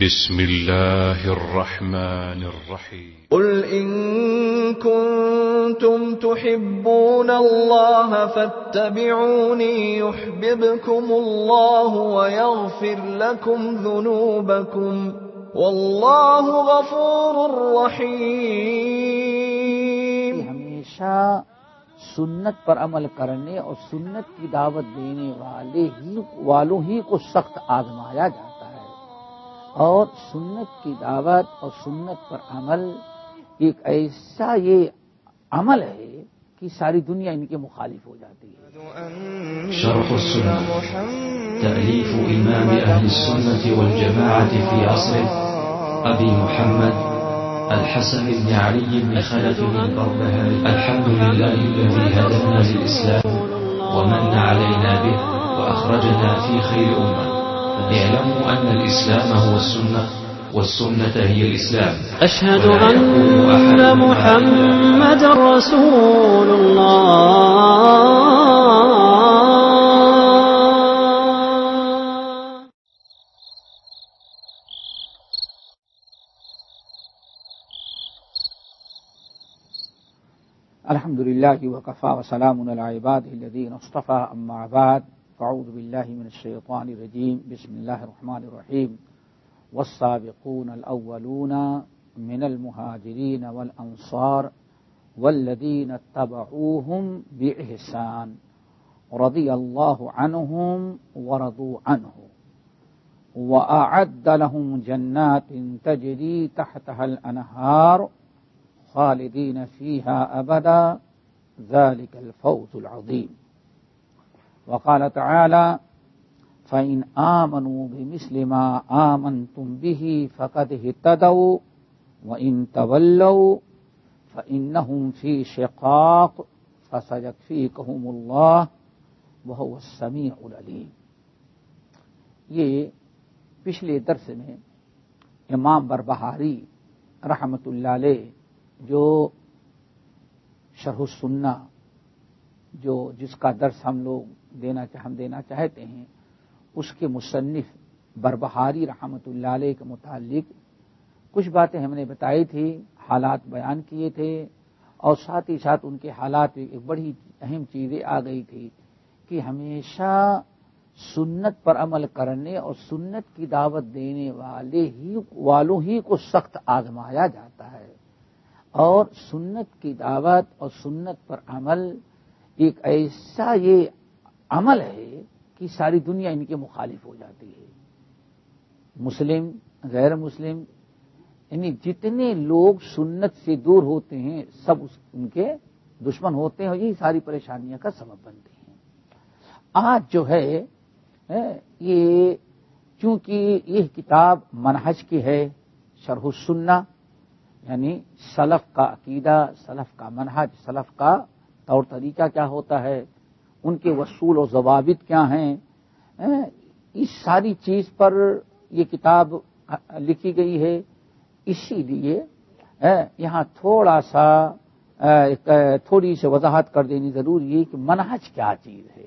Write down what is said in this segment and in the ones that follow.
بسم الله الرحمن الرحيم. قل إن كنتم تحبون الله فاتبعوني يحببكم الله ويغفر لكم ذنوبكم والله غفور رحيم. ہمیشہ سنت پر عمل کرنے اور سنت کی دعوت دینے والے ہی والوں ہی کو سخت آزمایا جاتا ہے اور سنت کی دعوت اور سنت پر عمل ایک ایسا یہ عمل ہے کہ ساری دنیا ان کے مخالف ہو جاتی ہے۔ شرح السنة تأليف إمام أهل السنة والجماعة في عصره أبي محمد الحسن بن علي بن خلف البربهاري. الحمد لله الذي هدانا للإسلام ومن علينا به وأخرجنا في خير أمة. اعلموا أن الإسلام هو السنة والسنة هي الإسلام. أشهد أن محمد رسول الله. الحمد لله وكفى وسلام على عباده الذين اصطفى أما بعد. فأعوذ بالله من الشيطان الرجيم. بسم الله الرحمن الرحيم. والسابقون الأولون من المهاجرين والأنصار والذين اتبعوهم بإحسان رضي الله عنهم ورضوا عنه. وأعد لهم جنات تجري تحتها الأنهار خالدين فيها أبدا. ذلك الفوز العظيم. وقال تعالى، فإن آمنوا بمثل ما آمنتم به فقد اهتدوا، وإن تولوا، فإنهم في شقاق، فسيكفيكهم الله، وهو السميع العليم. یہ پچھلے درس میں امام بربہاری رحمت اللہ علیہ، جو شرح السنہ، جو جس کا درس ہم لوگ دینا ہم دینا چاہتے ہیں، اس کے مصنف بربہاری رحمت اللہ علیہ کے متعلق کچھ باتیں ہم نے بتائی تھی، حالات بیان کیے تھے، اور ساتھ ہی ساتھ ان کے حالات ایک بڑی اہم چیزیں آ گئی تھی کہ ہمیشہ سنت پر عمل کرنے اور سنت کی دعوت دینے والے ہی والوں ہی کو سخت آزمایا جاتا ہے۔ اور سنت کی دعوت اور سنت پر عمل ایک ایسا یہ عمل ہے کہ ساری دنیا ان کے مخالف ہو جاتی ہے۔ مسلم، غیر مسلم یعنی جتنے لوگ سنت سے دور ہوتے ہیں، سب ان کے دشمن ہوتے ہیں اور یہی ساری پریشانیاں کا سبب بنتے ہیں۔ آج جو ہے، یہ چونکہ یہ کتاب منہج کی ہے، شرح السنہ یعنی سلف کا عقیدہ، سلف کا منہج، سلف کا طور طریقہ کیا ہوتا ہے؟ ان کے وصول و ضوابط کیا ہیں؟ اس ساری چیز پر یہ کتاب لکھی گئی ہے، اسی لیے یہاں تھوڑا سا تھوڑی سی وضاحت کر دینی ضروری ہے کہ منہج کیا چیز ہے۔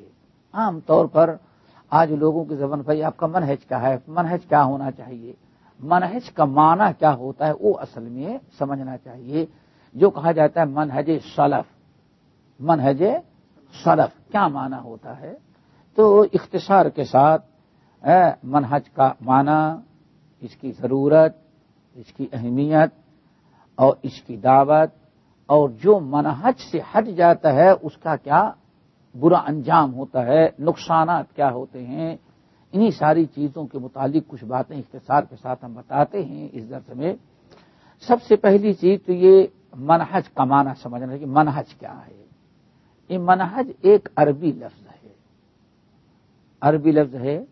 عام طور پر آج لوگوں کی زبان بھائی آپ کا منہج کیا ہے؟ منہج کیا ہونا چاہیے؟ منہج کا معنی کیا ہوتا ہے؟ وہ اصل میں سمجھنا چاہیے۔ جو کہا جاتا ہے منہج سلف، منہج سلف کیا معنی ہوتا ہے؟ تو اختصار کے ساتھ منہج کا معنی، اس کی ضرورت، اس کی اہمیت، اور اس کی دعوت، اور جو منہج سے ہٹ جاتا ہے، اس کا کیا برا انجام ہوتا ہے، نقصانات کیا ہوتے ہیں؟ انہی ساری چیزوں کے متعلق کچھ باتیں اختصار کے ساتھ ہم بتاتے ہیں اس درس میں۔ سب سے پہلی چیز تو یہ منہج کا معنی سمجھنا ہے کہ منہج کیا ہے۔ یہ منہج ایک عربی لفظ ہے۔ عربی لفظ ہے۔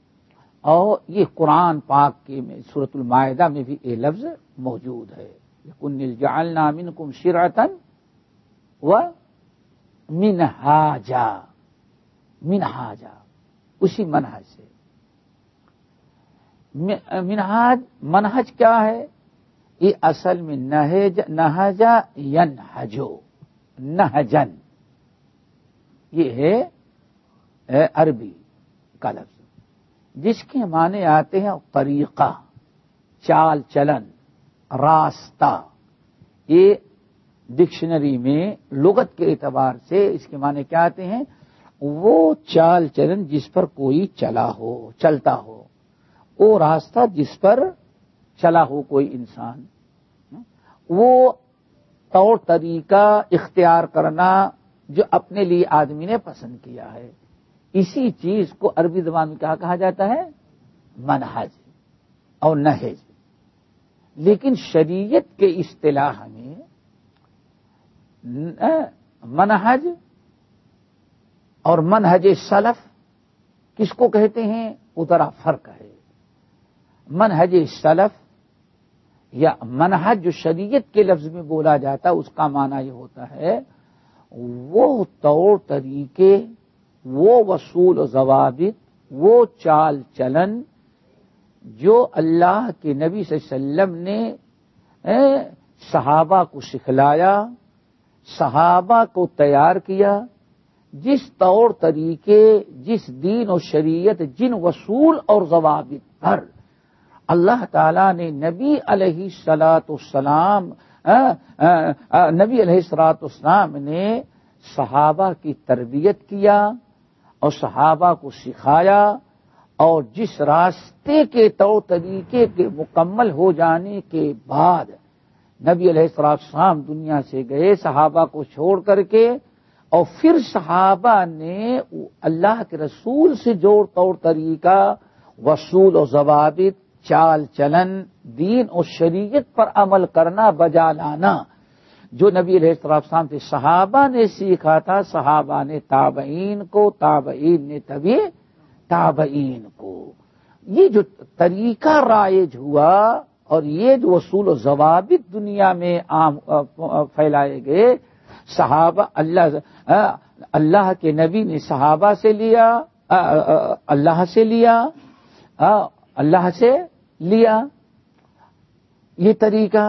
اور یہ قرآن پاک کے میں صورت المائدہ میں بھی یہ لفظ موجود ہے۔ کن جالنا من کم شراتن و منہاجا۔ منہاجا۔ اسی منہج سے۔ منہاج، منہج کیا ہے؟ یہ اصل میں نہجا ین نہجن۔ یہ ہے عربی کا لفظ۔ جس کے معنی آتے ہیں طریقہ، چال چلن، راستہ۔ یہ ڈکشنری میں لغت کے اعتبار سے اس کے معنی کیا آتے ہیں؟ وہ چال چلن جس پر کوئی چلا ہو، چلتا ہو۔ وہ راستہ جس پر چلا ہو کوئی انسان۔ وہ طور طریقہ اختیار کرنا جو اپنے لیے آدمی نے پسند کیا ہے۔ اسی چیز کو عربی زبان میں کیا کہا جاتا ہے؟ منہج اور نہج۔ لیکن شریعت کے اصطلاح میں منہج اور منہج سلف کس کو کہتے ہیں؟ اترا فرق ہے۔ منہج سلف یا منہج جو شریعت کے لفظ میں بولا جاتا، اس کا معنی یہ ہوتا ہے وہ طور طریقے، وہ وصول و ضوابط، وہ چال چلن جو اللہ کے نبی صلی اللہ علیہ وسلم نے صحابہ کو سکھلایا، صحابہ کو تیار کیا، جس طور طریقے، جس دین و شریعت، جن وصول اور ضوابط پر اللہ تعالی نے نبی علیہ سلاۃ السلام نبی علیہ السلاط اسلام نے صحابہ کی تربیت کیا اور صحابہ کو سکھایا اور جس راستے کے طور طریقے کے مکمل ہو جانے کے بعد نبی علیہ السلام دنیا سے گئے، صحابہ کو چھوڑ کر کے اور پھر صحابہ نے اللہ کے رسول سے جوڑ طور طریقہ، وصول و ضوابط، چال چلن دین اور شریعت پر عمل کرنا، بجا لانا۔ جو نبی علیہ السلام سے صحابہ نے سیکھا تھا، صحابہ نے تابعین کو، تابعین نے تبھی تابعین کو۔ یہ جو طریقہ رائج ہوا اور یہ جو اصول و ضوابط دنیا میں عام پھیلائے گئے، صحابہ، اللہ اللہ کے نبی نے صحابہ سے لیا اللہ سے لیا اللہ سے لیا۔ یہ طریقہ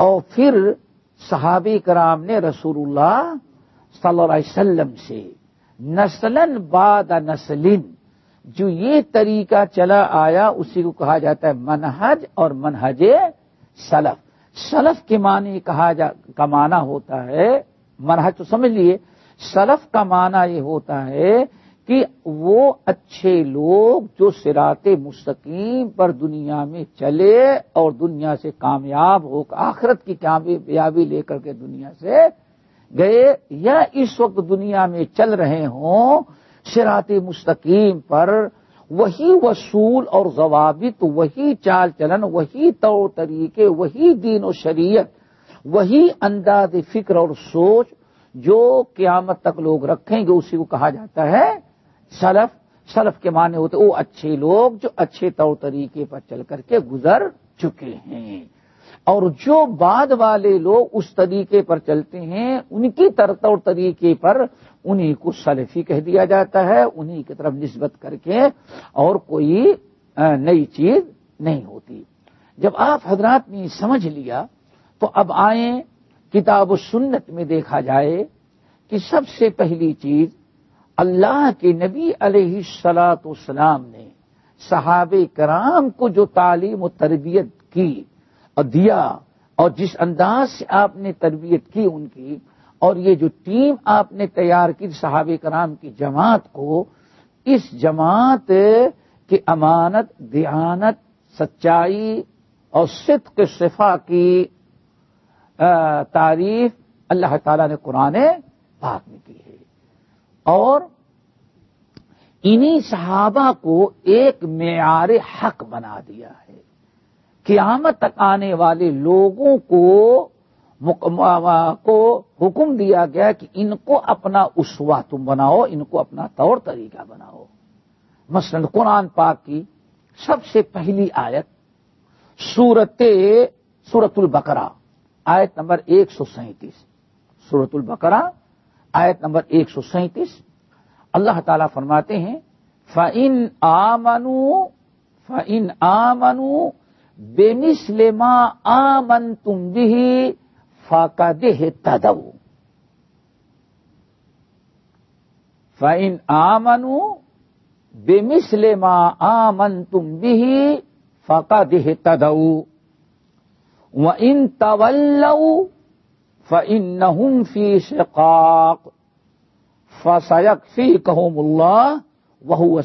اور پھر صحابی کرام نے رسول اللہ صلی اللہ علیہ وسلم سے نسلن باد نسلن جو یہ طریقہ چلا آیا، اسی کو کہا جاتا ہے منہج اور منہج سلف۔ سلف کے معنی کہا جا، کا معنی ہوتا ہے، منہج تو سمجھ لیے سلف کا معنی یہ ہوتا ہے کہ وہ اچھے لوگ جو سرات مستقیم پر دنیا میں چلے اور دنیا سے کامیاب ہو، آخرت کی کامیابی لے کر کے دنیا سے گئے یا اس وقت دنیا میں چل رہے ہوں سرات مستقیم پر وہی وصول اور ضوابط، وہی چال چلن، وہی طور طریقے، وہی دین و شریعت، وہی انداز فکر اور سوچ جو قیامت تک لوگ رکھیں گے، اسی کو کہا جاتا ہے سلف سلف کے معنی ہوتے وہ اچھے لوگ جو اچھے طور طریقے پر چل کر کے گزر چکے ہیں۔ اور جو بعد والے لوگ اس طریقے پر چلتے ہیں، ان کی طور طریقے پر انہیں کو سلفی کہہ دیا جاتا ہے انہیں کی طرف نسبت کر کے اور کوئی نئی چیز نہیں ہوتی۔ جب آپ حضرات نے سمجھ لیا، تو اب آئیں، کتاب و سنت میں دیکھا جائے کہ سب سے پہلی چیز اللہ کے نبی علیہ سلاۃ والسلام نے صحاب کرام کو جو تعلیم و تربیت کی اور دیا اور جس انداز سے آپ نے تربیت کی ان کی اور یہ جو ٹیم آپ نے تیار کی صحاب کرام کی جماعت کو، اس جماعت کی امانت، دیانت، سچائی اور صدق صفا کی تعریف اللہ تعالی نے قرآن پاک میں کی ہے۔ اور انہی صحابہ کو ایک معیار حق بنا دیا ہے۔ قیامت تک آنے والے لوگوں کو کو حکم دیا گیا کہ ان کو اپنا اسوا تم بناؤ، ان کو اپنا طور طریقہ بناؤ۔ مثلا قرآن پاک کی سب سے پہلی آیت سورت سورت البقرہ، آیت نمبر ایک سو سینتیس۔ سورت البقرہ آیت نمبر ایک سو سینتیس۔ اللہ تعالی فرماتے ہیں فن آمنو فن آمنو بے مسلما آمن تم بھی فاقا دہ تدو فن آمنو بے مسلما آمن تم بھی فقد تدو و ان طول فن فی شقاق فسیک فی کہم اللہ وہ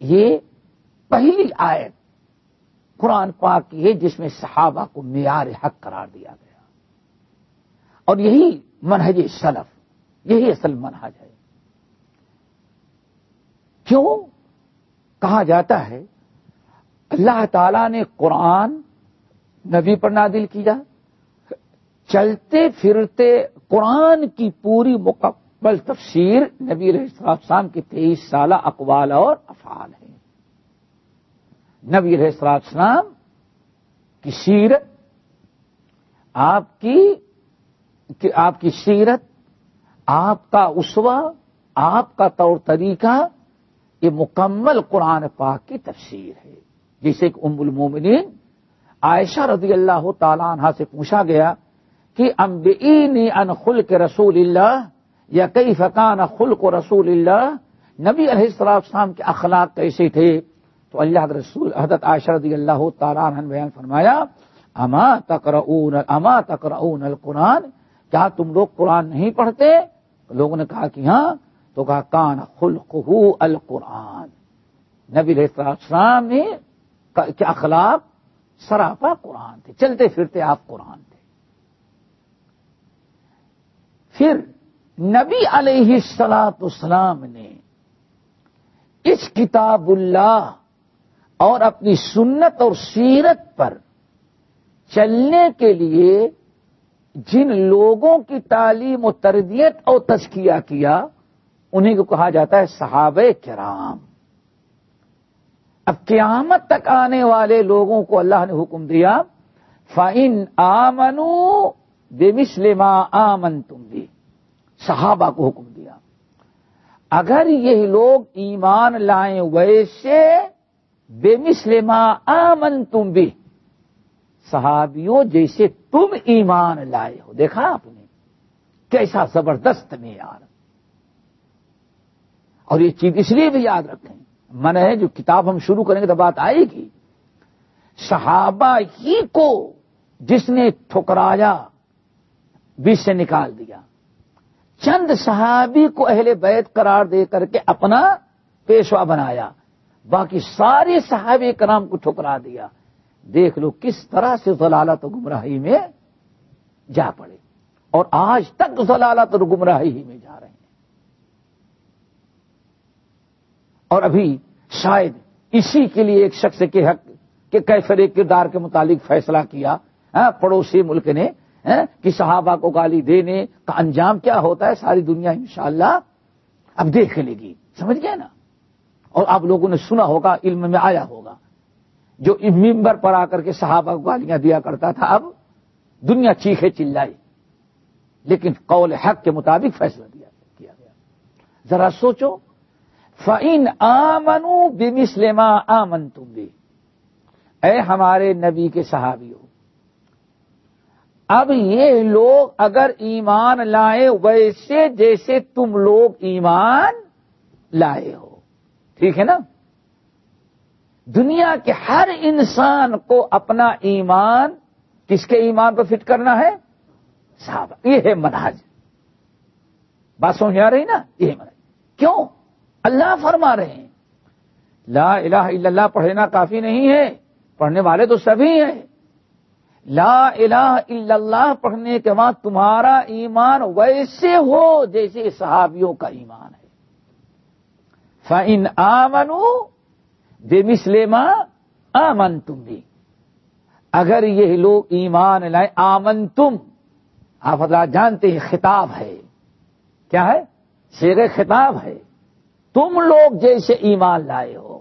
یہ پہلی آیت قرآن پاک کی ہے جس میں صحابہ کو معیار حق قرار دیا گیا۔ اور یہی منہج سلف، یہی اصل منہج ہے۔ کیوں؟ کہا جاتا ہے اللہ تعالی نے قرآن نبی پر نادل کیا۔ چلتے پھرتے قرآن کی پوری مکمل تفسیر نبی السلام کے تیئیس سالہ اقوال اور افعال ہیں۔ نبی السلام کی سیرت، آپ کی آپ کی سیرت، آپ کا اسوا آپ کا طور طریقہ، یہ مکمل قرآن پاک کی تفسیر ہے۔ جسے کہ ام المومنین عائشہ رضی اللہ تعالیٰ عنہ سے پوچھا گیا کہ امبینی ان خلق رسول اللہ یا کئی فقان خلق رسول اللہ؟ نبی علیہ السلام کے اخلاق کیسے تھے؟ تو اللہ رسول حضرت عائشہ رضی اللہ تعالیٰ عنہ بیان فرمایا، اما تقرؤون اما تقرؤون القرآن؟ کیا تم لوگ قرآن نہیں پڑھتے؟ لوگوں نے کہا کہ ہاں تو کہا، کان خلق القرآن۔ نبی علیہ السلام نے کہ اخلاق سراپا قرآن تھے، چلتے پھرتے آپ قرآن تھے۔ پھر نبی علیہ السلاط اسلام نے اس کتاب اللہ اور اپنی سنت اور سیرت پر چلنے کے لیے جن لوگوں کی تعلیم و تربیت اور تزکیہ کیا، انہیں کو کہا جاتا ہے صحابہ کرام۔ اب قیامت تک آنے والے لوگوں کو اللہ نے حکم دیا فائن آمنو بے مسلم آمن تم بھی صحابہ کو حکم دیا۔ اگر یہ لوگ ایمان لائیں ویسے بے مسلم آمن تم بھی صحابیوں جیسے تم ایمان لائے ہو۔ دیکھا آپ نے؟ کیسا زبردست معیار۔ اور یہ چیز اس لیے بھی یاد رکھیں۔ من ہے جو کتاب ہم شروع کریں گے تو بات آئے گی۔ صحابہ ہی کو جس نے ٹھکرایا، بیچ سے نکال دیا۔ چند صحابی کو اہل بیت قرار دے کر کے اپنا پیشوا بنایا۔ باقی سارے صحابی کرام کو ٹھکرا دیا۔ دیکھ لو کس طرح سے ضلالت و گمراہی میں جا پڑے۔ اور آج تک ضلالت اور گمراہی ہی میں جا رہے ہیں اور ابھی شاید اسی کے لیے ایک شخص کے حق کے کیفر کردار کے متعلق فیصلہ کیا ہاں، پڑوسی ملک نے ہاں، کہ صحابہ کو گالی دینے کا انجام کیا ہوتا ہے ساری دنیا انشاءاللہ اب دیکھ لے گی سمجھ گئے نا؟ اور آپ لوگوں نے سنا ہوگا، علم میں آیا ہوگا، جو ممبر پر آ کر کے صحابہ کو گالیاں دیا کرتا تھا، اب دنیا چیخے چلائی، لیکن قول حق کے مطابق فیصلہ دیا، کیا گیا۔ ذرا سوچو فعین آمنو بمسلما آمن تم بھی اے ہمارے نبی کے صحابی ہو اب یہ لوگ اگر ایمان لائے ویسے جیسے تم لوگ ایمان لائے ہو۔ ٹھیک ہے نا؟ دنیا کے ہر انسان کو اپنا ایمان کس کے ایمان کو فٹ کرنا ہے؟ صحابہ، یہ ہے مناج بات سمجھ آ رہی نا؟ یہ مناج کیوں؟ اللہ فرما رہے ہیں۔ لا الہ الا اللہ پڑھنا کافی نہیں ہے، پڑھنے والے تو سبھی ہیں۔ لا الہ الا اللہ پڑھنے کے بعد تمہارا ایمان ویسے ہو جیسے صحابیوں کا ایمان ہے۔ فن آمنو بے مسلم آمن تم بھی اگر یہ لوگ ایمان لائے آمن تم آپ حضرات جانتے ہیں، خطاب ہے۔ کیا ہے؟ شیر خطاب ہے۔ تم لوگ جیسے ایمان لائے ہو۔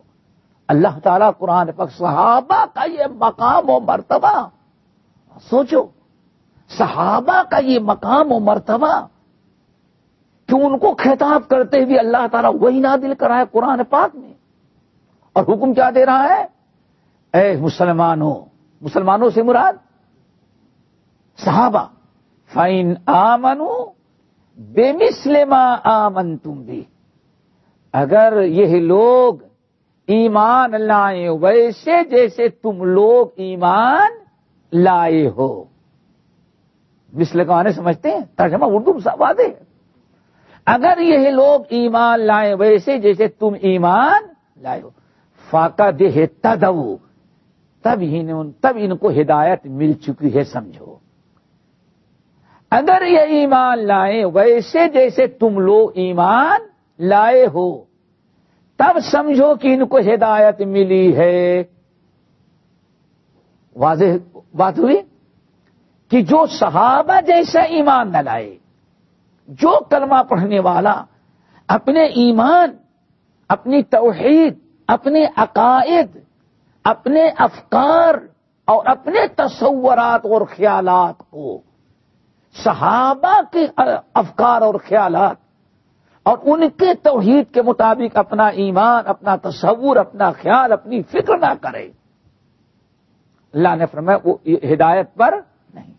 اللہ تعالیٰ قرآن پک صحابہ کا یہ مقام و مرتبہ، سوچو، صحابہ کا یہ مقام و مرتبہ کہ ان کو خطاب کرتے ہوئے اللہ تعالیٰ وہی نادل کرائے قرآن پاک میں؟ اور حکم کیا دے رہا ہے؟ اے مسلمانوں مسلمانوں سے مراد صحابہ فائن آمنو بے مسلم آمن تم بھی اگر یہ لوگ ایمان لائے ویسے جیسے تم لوگ ایمان لائے ہو۔ مسل گانے سمجھتے ہیں؟ ترجمہ اردو واضح ہے۔ اگر یہ لوگ ایمان لائے ویسے جیسے تم ایمان لائے ہو۔ فاقہ دے تدو تب ہی تب ان کو ہدایت مل چکی ہے، سمجھو۔ اگر یہ ایمان لائے ویسے جیسے تم لوگ ایمان لائے ہو۔ تب سمجھو کہ ان کو ہدایت ملی ہے۔ واضح بات ہوئی؟ کہ جو صحابہ جیسا ایمان نہ لائے، جو کلمہ پڑھنے والا اپنے ایمان، اپنی توحید، اپنے عقائد، اپنے افکار اور اپنے تصورات اور خیالات کو، صحابہ کے افکار اور خیالات اور ان کے توحید کے مطابق اپنا ایمان، اپنا تصور، اپنا خیال، اپنی فکر نہ کرے۔ اللہ نے فرمایا، وہ ہدایت پر نہیں۔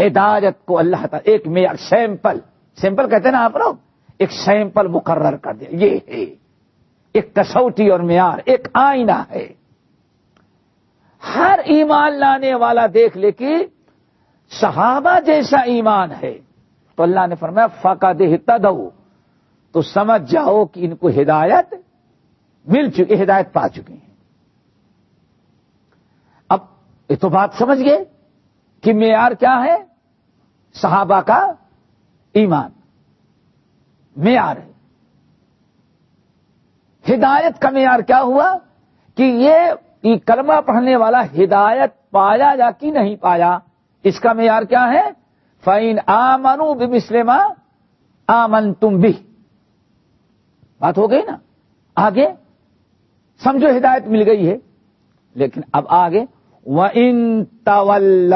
ہدایت کو اللہ تعالی ایک معیار، سیمپل۔ سیمپل کہتے ہیں نا آپ لوگ؟ ایک سیمپل مقرر کر دیا۔ یہ ہے۔ ایک کسوٹی اور معیار، ایک آئینہ ہے۔ ہر ایمان لانے والا دیکھ لے کہ صحابہ جیسا ایمان ہے۔ تو اللہ نے فرمایا فقا دہ تدو تو سمجھ جاؤ کہ ان کو ہدایت مل چکی ہدایت پا چکے ہیں۔ اب یہ تو بات سمجھ گئے کہ معیار کیا ہے؟ صحابہ کا ایمان۔ معیار ہے۔ ہدایت کا معیار کیا ہوا؟ کہ یہ کلمہ پڑھنے والا ہدایت پایا یا کہ نہیں پایا؟ اس کا معیار کیا ہے؟ فائن آمنو بسلم آمن تم بھی بات ہو گئی نا؟ آگے سمجھو ہدایت مل گئی ہے، لیکن اب آگے وہ ان طول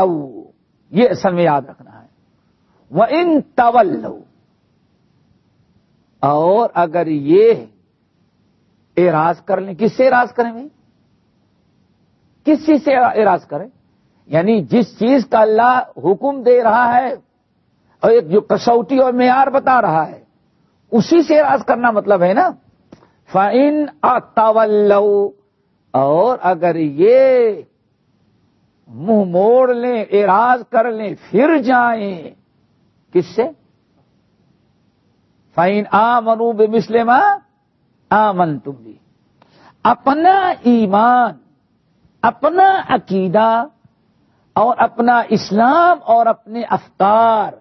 یہ اصل میں یاد رکھنا ہے۔ وہ ان طول اور اگر یہ اراض کر لیں، کس سے اراض کریں بھائی؟ کس چیز سے اراض کریں۔ یعنی جس چیز کا اللہ حکم دے رہا ہے، اور ایک جو کسوٹی اور معیار بتا رہا ہے اسی سے اراض کرنا مطلب ہے نا فائن اطول اور اگر یہ منہ موڑ لیں اراض کر لیں، پھر جائیں، کس سے؟ فائن آ منو بے مسلم آمن تم بھی اپنا ایمان، اپنا عقیدہ، اور اپنا اسلام، اور اپنے افطار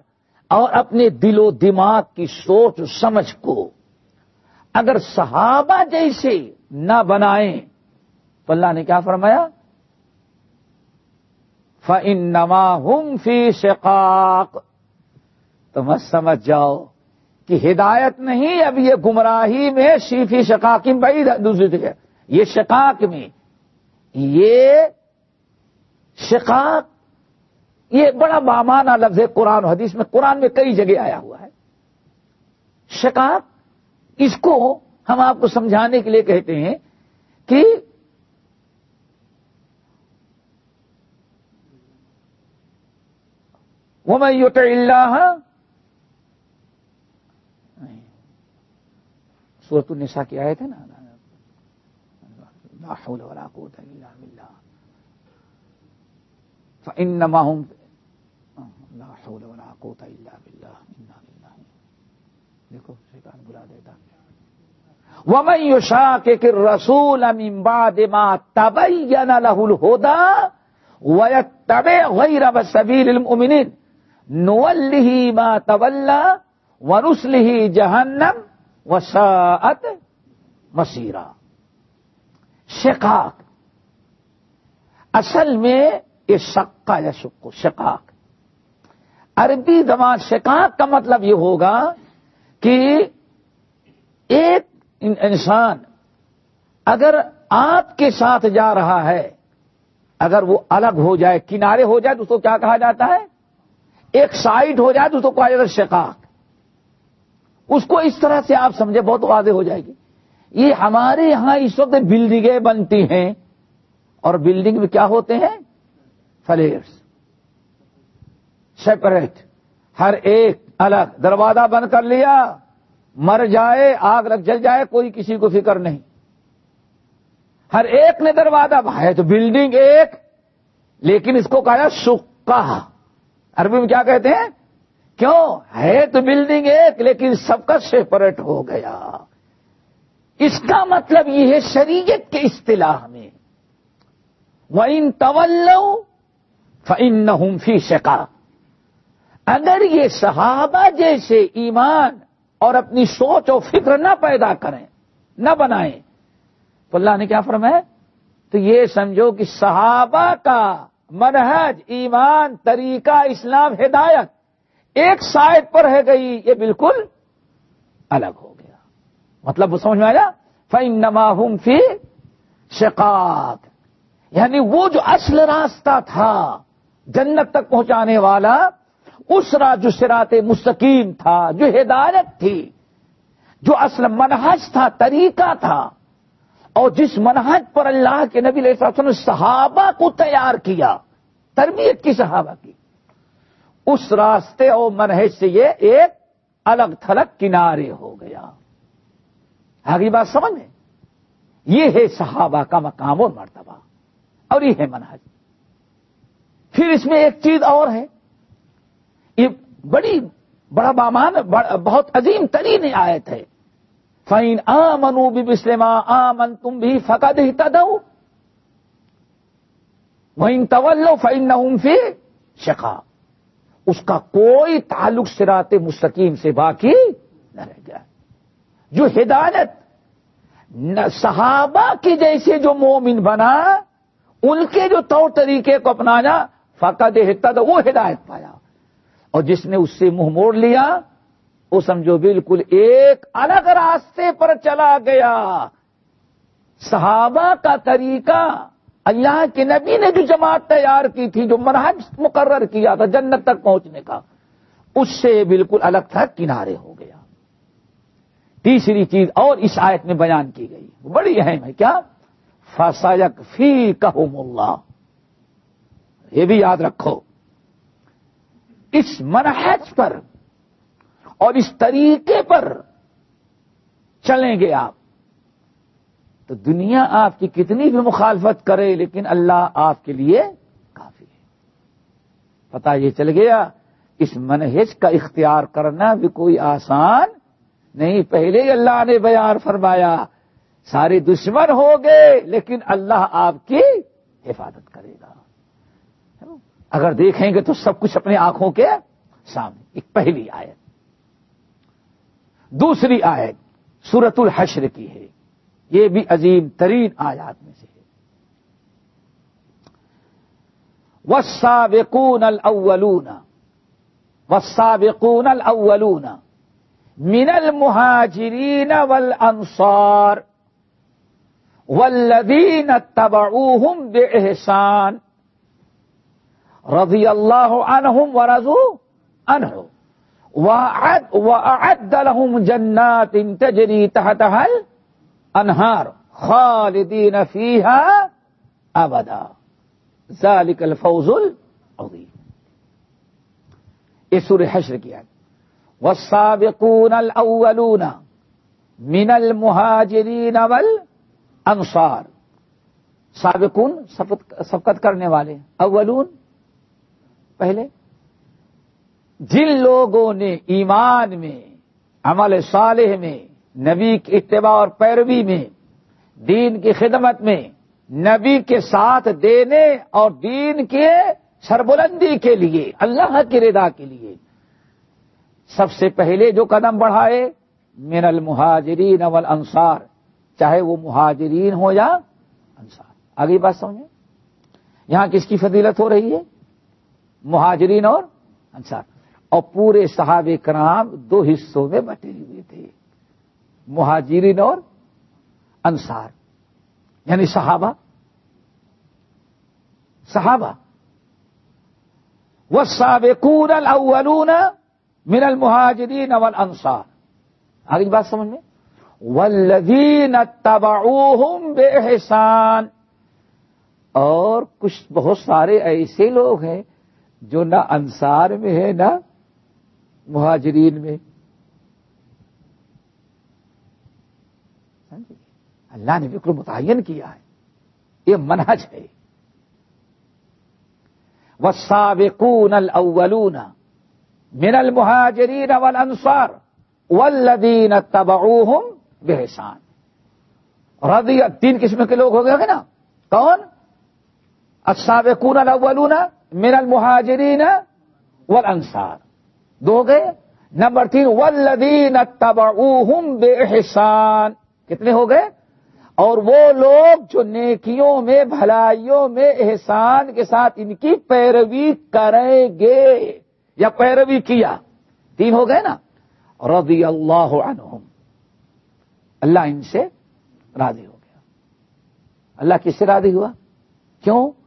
اور اپنے دل و دماغ کی سوچ سمجھ کو اگر صحابہ جیسے نہ بنائیں تو اللہ نے کیا فرمایا؟ فن نما ہوں فی شقاق۔ تو مت سمجھ جاؤ کہ ہدایت نہیں، اب یہ گمراہی میں شیفی شقاق بھائی دوسری جگہ۔ یہ شقاق میں، یہ شقاق یہ بڑا بامانہ لفظ ہے قرآن و حدیث میں، قرآن میں کئی جگہ آیا ہوا ہے۔ شقاق اس کو ہم آپ کو سمجھانے کے لیے کہتے ہیں کہ وہ میں یوٹ اللہ سورت النساء کی آئے تھے نا؟ لا حول ولا قوت الا بالله۔ فانما هم حول ولا قوت الا بالله. انا لله. دیکھو، شیطان بلا دیتا ومن يشاقق الرسول من بعد ما تبين له الهدى ويتبع غير سبيل المؤمنين نوله ما تولى ونسله جهنم وساعت مسیرہ شقاق۔ اصل میں یہ شکا یا شکو شقاق۔ عربی زبان شقاق کا مطلب یہ ہوگا کہ ایک انسان اگر آپ کے ساتھ جا رہا ہے، اگر وہ الگ ہو جائے، کنارے ہو جائے، تو اس کو کیا کہا جاتا ہے؟ ایک سائڈ ہو جائے، تو اس کو کہا جاتا ہے شقاق اس کو اس طرح سے آپ سمجھے بہت واضح ہو جائے گی۔ یہ ہمارے یہاں اس وقت بلڈنگیں بنتی ہیں اور بلڈنگ میں کیا ہوتے ہیں؟ فلیئرس سیپریٹ ہر ایک الگ دروازہ بند کر لیا، مر جائے، آگ لگ جل جائے، کوئی کسی کو فکر نہیں۔ ہر ایک نے دروازہ ہے تو بلڈنگ ایک، لیکن اس کو کہا سکا عربی میں کیا کہتے ہیں؟ کیوں؟ ہے تو بلڈنگ ایک، لیکن سب کا سیپریٹ ہو گیا۔ اس کا مطلب یہ ہے شریعت کے اصطلاح میں۔ وہ ان طول فن فی شکا اگر یہ صحابہ جیسے ایمان اور اپنی سوچ و فکر نہ پیدا کریں، نہ بنائیں، تو اللہ نے کیا فرمایا؟ تو یہ سمجھو کہ صحابہ کا منہج ایمان، طریقہ، اسلام، ہدایت ایک سائڈ پر ہے گئی، یہ بالکل الگ ہو گیا۔ مطلب وہ سمجھ میں آیا؟ فن نما فی شکاق یعنی وہ جو اصل راستہ تھا جنت تک پہنچانے والا اس را جو سرات مستقیم تھا، جو ہدایت تھی، جو اصل منہج تھا، طریقہ تھا، اور جس منہج پر اللہ کے نبی علیہ السلام نے صحابہ کو تیار کیا، تربیت کی صحابہ کی، اس راستے اور منہج سے یہ ایک الگ تھلگ کنارے ہو گیا۔ آگے بات سمجھ میں یہ ہے صحابہ کا مقام اور مرتبہ، اور یہ ہے منہج۔ پھر اس میں ایک چیز اور ہے۔ یہ بڑی بڑا بامان بہت عظیم ترین آیت ہے۔ فائن آ منو بھی بسلم آ من تم بھی فقد ہی تدو وہیں طول فائن نہ فی شکا اس کا کوئی تعلق سرات مستقیم سے باقی نہ رہ گیا۔ جو ہدایت صحابہ کی جیسے جو مومن بنا، ان کے جو طور طریقے کو اپنانا فقد حتد وہ ہدایت پایا۔ اور جس نے اس سے منہ موڑ لیا، وہ سمجھو بالکل ایک الگ راستے پر چلا گیا۔ صحابہ کا طریقہ اللہ کے نبی نے جو جماعت تیار کی تھی، جو منہج مقرر کیا تھا جنت تک پہنچنے کا، اس سے بالکل الگ تھا، کنارے ہو گیا۔ تیسری چیز اور اس آیت میں بیان کی گئی۔ بڑی اہم ہے، کیا؟ فسائق فی کہم اللہ یہ بھی یاد رکھو۔ اس منحج پر اور اس طریقے پر چلیں گے آپ۔ تو دنیا آپ کی کتنی بھی مخالفت کرے، لیکن اللہ آپ کے لیے کافی ہے۔ پتا یہ چل گیا، اس منہج کا اختیار کرنا بھی کوئی آسان نہیں۔ پہلے ہی اللہ نے بیان فرمایا، سارے دشمن ہو گئے، لیکن اللہ آپ کی حفاظت کرے گا۔ اگر دیکھیں گے تو سب کچھ اپنی آنکھوں کے سامنے۔ ایک پہلی آیت۔ دوسری آیت سورت الحشر کی ہے۔ یہ بھی عظیم ترین آیات میں سے ہے۔ وسابقون الاولون وسابقون الاولون من المهاجرين والانصار والذين اتبعوهم باحسان رضي الله عنهم ورضوا عنه وأعد, وأعد لهم جنات تجري تحتها الأنهار خالدين فيها أبدا. ذلك الفوز العظيم. یہ سور حشر کی آیت. والسابقون الاولون من المهاجرین والانصار سابقون سبقت کرنے والے. اولون پہلے؟ جن لوگوں نے ایمان میں، عمل صالح میں، نبی کی اتباع اور پیروی میں، دین کی خدمت میں، نبی کے ساتھ دینے اور دین کے سربلندی کے لیے، اللہ کی ردا کے لیے، سب سے پہلے جو قدم بڑھائے، من المہاجرین اول انصار چاہے وہ مہاجرین ہو یا انصار۔ آگے بات سمجھیں؟ یہاں کس کی فضیلت ہو رہی ہے؟ مہاجرین اور انصار۔ اور پورے صحاب کرام دو حصوں میں بٹے ہوئے تھے۔ مہاجرین اور انصار۔ یعنی صحابہ۔ صحابہ۔ وہ سابقون الاولون من المہاجرین والانصار۔ آگے بات سمجھ میں؟ والذین اتبعوہم بے احسان اور کچھ بہت سارے ایسے لوگ ہیں جو نہ انصار میں ہے، نہ مہاجرین میں۔ اللہ نے بالکل متعین کیا ہے۔ یہ منہج ہے۔ وہ سابقون الاولون من المہاجرین والانصار والذین تبعوہم بحسان رضی تین قسم کے لوگ ہو گئے نا۔ کون؟ السابقون الاولون من المہاجرین والانصار. دو گئے. نمبر تین ولدین تبعوہم بحسان کتنے ہو گئے؟ اور وہ لوگ جو نیکیوں میں، بھلائیوں میں احسان کے ساتھ ان کی پیروی کریں گے یا پیروی کیا؟ تین ہو گئے نا؟ رضی اللہ عنہم. اللہ ان سے راضی ہو گیا. اللہ کس سے راضی ہوا؟ کیوں؟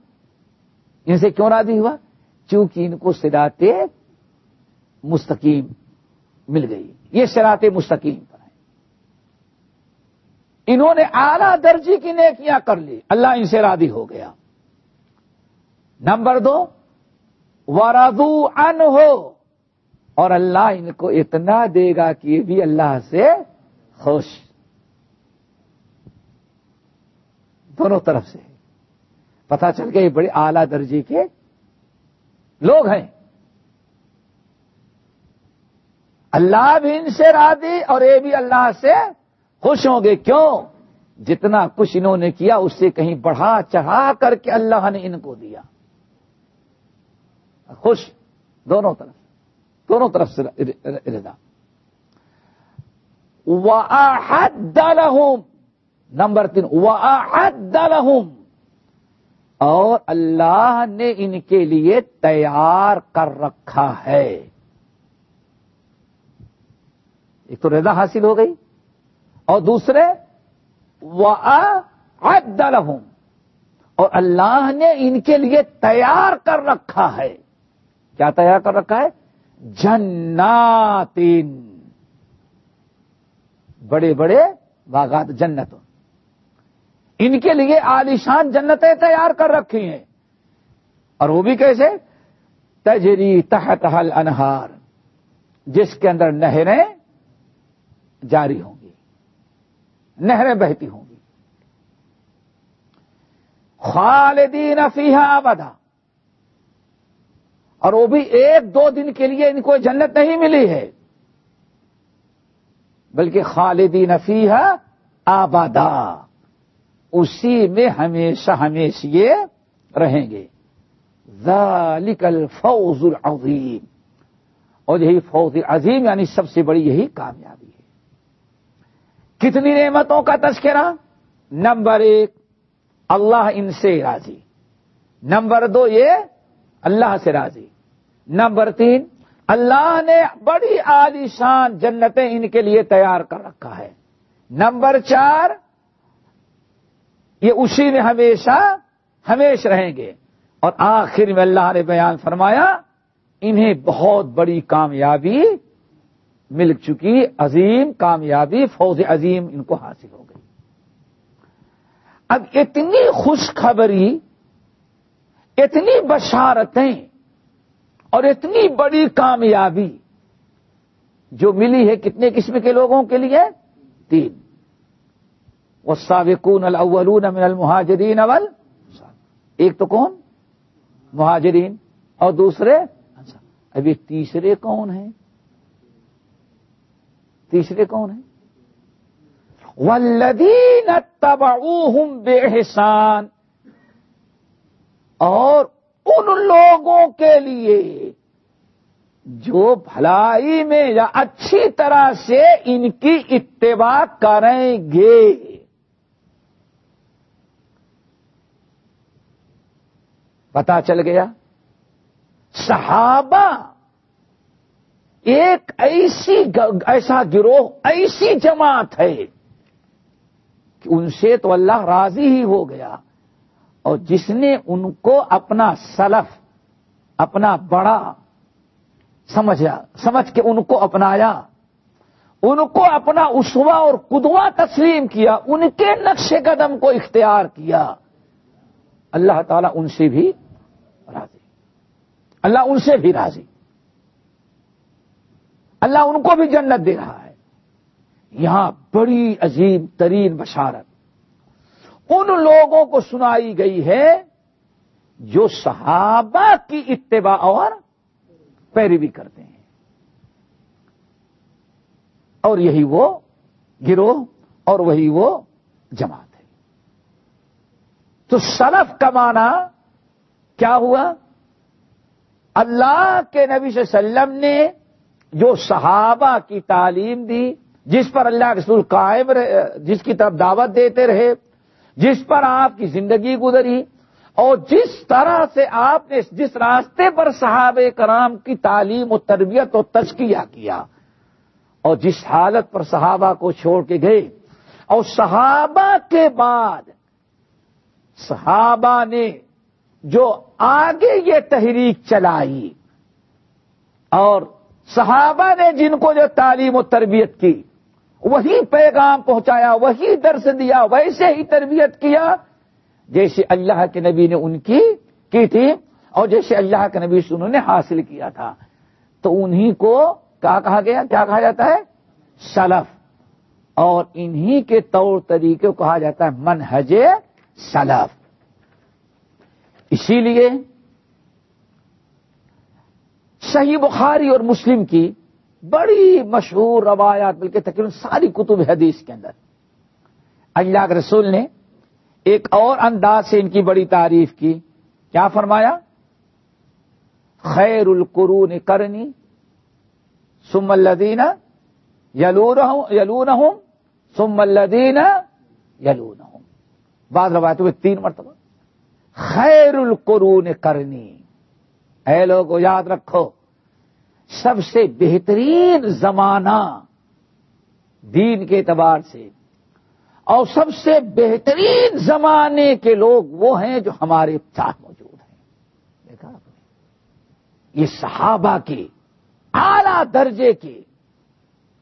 ان سے کیوں راضی ہوا؟ چونکہ ان کو سراط مستقیم مل گئی۔ یہ سراط مستقیم پر ہے۔ انہوں نے اعلی درجی کی نیکیاں کر لی۔ اللہ ان سے راضی ہو گیا۔ نمبر دو ورادو ان ہو اور اللہ ان کو اتنا دے گا کہ یہ بھی اللہ سے خوش۔ دونوں طرف سے۔ پتا چل گیا یہ بڑے اعلی درجے کے لوگ ہیں۔ اللہ بھی ان سے راضی اور یہ بھی اللہ سے خوش ہوں گے۔ کیوں؟ جتنا کچھ انہوں نے کیا، اس سے کہیں بڑھا چڑھا کر کے اللہ نے ان کو دیا۔ خوش، دونوں طرف دونوں طرف سے رضا۔ لهم، نمبر تین لهم اور اللہ نے ان کے لیے تیار کر رکھا ہے۔ ایک تو رضا حاصل ہو گئی اور دوسرے لهم۔ اور اللہ نے ان کے لیے تیار کر رکھا ہے۔ کیا تیار کر رکھا ہے؟ جناتین۔ بڑے بڑے باغات، جنتوں۔ ان کے لیے عالیشان جنتیں تیار کر رکھی ہیں۔ اور وہ بھی کیسے؟ تجری تحت حل انہار۔ جس کے اندر نہریں جاری ہوں گی۔ نہریں بہتی ہوں گی۔ خالدین فیہا ابدا۔ اور وہ بھی ایک دو دن کے لیے ان کو جنت نہیں ملی ہے۔ بلکہ خالدین فیہا آبادا اسی میں ہمیشہ ہمیشہ یہ رہیں گے۔ ذالک الفوز العظیم۔ اور یہی فوز عظیم یعنی سب سے بڑی یہی کامیابی ہے۔ کتنی نعمتوں کا تذکرہ؟ نمبر ایک، اللہ ان سے راضی۔ نمبر دو، یہ اللہ سے راضی۔ نمبر تین، اللہ نے بڑی عالیشان جنتیں ان کے لیے تیار کر رکھا ہے۔ نمبر چار یہ اسی میں ہمیشہ ہمیش رہیں گے۔ اور آخر میں اللہ نے بیان فرمایا، انہیں بہت بڑی کامیابی مل چکی، عظیم کامیابی فوج عظیم ان کو حاصل ہو گئی۔ اب اتنی خوشخبری، اتنی بشارتیں اور اتنی بڑی کامیابی جو ملی ہے کتنے قسم کے لوگوں کے لیے؟ تین۔ وہ سابقون الاولون من المہاجرین اول ایک تو کون؟ مہاجرین. اور دوسرے؟ ابھی تیسرے کون ہیں؟ تیسرے کون ہیں؟ ولدین تبعوہم بے احسان اور ان لوگوں کے لیے جو بھلائی میں یا اچھی طرح سے ان کی اتباع کریں گے۔ پتا چل گیا۔ صحابہ ایک ایسی ایسا گروہ، ایسی جماعت ہے کہ ان سے تو اللہ راضی ہی ہو گیا۔ اور جس نے ان کو اپنا سلف، اپنا بڑا سمجھا، سمجھ کے ان کو اپنایا۔ ان کو اپنا اسوا اور قدوا تسلیم کیا، ان کے نقش قدم کو اختیار کیا۔ اللہ تعالیٰ ان سے بھی اللہ ان سے بھی راضی۔ اللہ ان کو بھی جنت دے رہا ہے۔ یہاں بڑی عظیم ترین بشارت۔ ان لوگوں کو سنائی گئی ہے جو صحابہ کی اتباع اور پیروی کرتے ہیں۔ اور یہی وہ گروہ اور وہی وہ جماعت ہے۔ تو سلف کا معنی کیا ہوا؟ اللہ کے نبی صلی اللہ علیہ وسلم نے جو صحابہ کی تعلیم دی، جس پر اللہ کے رسول قائم رہے، جس کی طرف دعوت دیتے رہے، جس پر آپ کی زندگی گزری، اور جس طرح سے آپ نے جس راستے پر صحابہ کرام کی تعلیم و تربیت و تشکیہ کیا، اور جس حالت پر صحابہ کو چھوڑ کے گئے، اور صحابہ کے بعد صحابہ نے جو آگے یہ تحریک چلائی اور صحابہ نے جن کو جو تعلیم و تربیت کی، وہی پیغام پہنچایا، وہی درس دیا، ویسے ہی تربیت کیا۔ جیسے اللہ کے نبی نے ان کی کی تھی اور جیسے اللہ کے نبی سے انہوں نے حاصل کیا تھا۔ تو انہی کو کیا کہا گیا؟ کیا کہا جاتا ہے؟ سلف۔ اور انہی کے طور طریقے کو کہا جاتا ہے منہج سلف۔ اسی لیے صحیح بخاری اور مسلم کی بڑی مشہور روایات، بلکہ تقریباً ساری کتب حدیث کے اندر۔ اللہ کے رسول نے ایک اور انداز سے ان کی بڑی تعریف کی۔ کیا فرمایا؟ خیر القرون کرنی سم الدین یلون یلون سم الدین یلون بعض روایتوں میں تین مرتبہ۔ خیر القرون کرنی۔ اے لوگ یاد رکھو، سب سے بہترین زمانہ دین کے اعتبار سے، اور سب سے بہترین زمانے کے لوگ وہ ہیں جو ہمارے ساتھ موجود ہیں۔ دیکھا آپ نے، یہ صحابہ کے، اعلی درجے کے،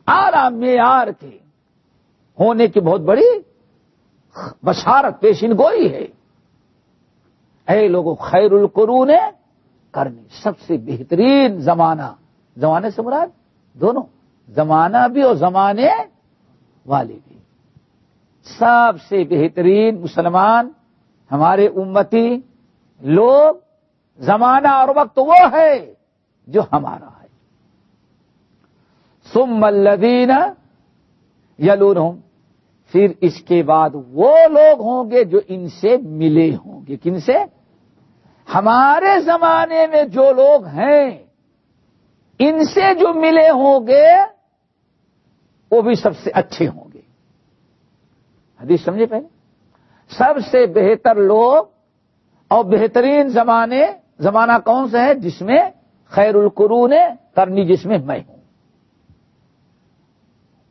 اعلی معیار کے ہونے کی بہت بڑی بشارت پیشن گوئی ہے۔ اے لوگوں خیر القرون کرنی، سب سے بہترین زمانہ۔ زمانے سے مراد دونوں، زمانہ بھی اور زمانے والے بھی۔ سب سے بہترین مسلمان ہمارے امتی لوگ زمانہ اور وقت وہ ہے جو ہمارا ہے۔ سم الدین یلون پھر اس کے بعد وہ لوگ ہوں گے جو ان سے ملے ہوں گے۔ کن سے؟ ہمارے زمانے میں جو لوگ ہیں، ان سے جو ملے ہوں گے، وہ بھی سب سے اچھے ہوں گے۔ حدیث سمجھے پہلے؟ سب سے بہتر لوگ اور بہترین زمانے، زمانہ کون سا ہے؟ جس میں خیر القرون کرنی جس میں میں ہوں۔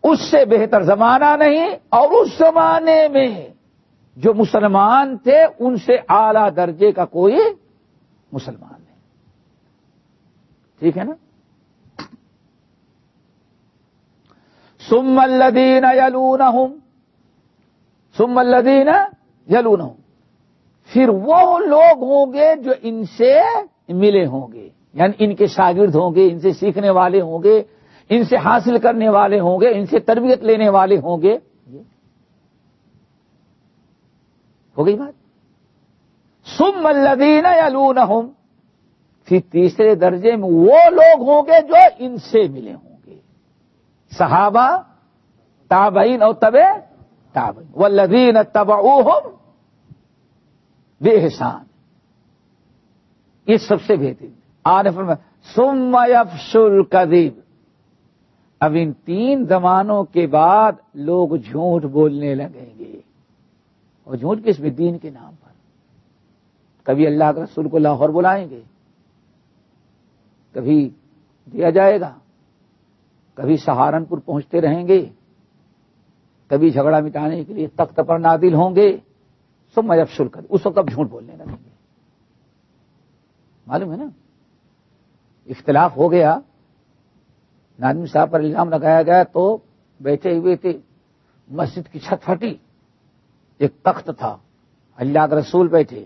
اس سے بہتر زمانہ نہیں اور اس زمانے میں جو مسلمان تھے، ان سے اعلی درجے کا کوئی مسلمان نہیں۔ ٹھیک ہے نا؟ سم الدین یلون سم الدین یلون پھر وہ لوگ ہوں گے جو ان سے ملے ہوں گے یعنی ان کے شاگرد ہوں گے، ان سے سیکھنے والے ہوں گے۔ ان سے حاصل کرنے والے ہوں گے، ان سے تربیت لینے والے ہوں گے۔ ہو گئی بات؟ سم الدین یلون پھر تیسرے درجے میں وہ لوگ ہوں گے جو ان سے ملے ہوں گے۔ صحابہ، تابعین اور تب تابعین۔ وہ لدین تب بے احسان۔ یہ سب سے بہترین۔ آنے پر سم افسل قدیب اب ان تین زمانوں کے بعد لوگ جھوٹ بولنے لگیں گے۔ اور جھوٹ کس میں دین کے نام پر۔ کبھی اللہ کے رسول کو لاہور بلائیں گے۔ کبھی دیا جائے گا۔ کبھی سہارنپور پہنچتے رہیں گے۔ کبھی جھگڑا مٹانے کے لیے تخت پر نادل ہوں گے۔ سب مجب شل کر اس وقت اب جھوٹ بولنے لگیں گے۔ معلوم ہے نا؟ اختلاف ہو گیا۔ نادمی صاحب پر الزام لگایا گیا تو بیٹھے ہوئے تھے۔ مسجد کی چھت پھٹی۔ ایک تخت تھا۔ اللہ کے رسول بیٹھے۔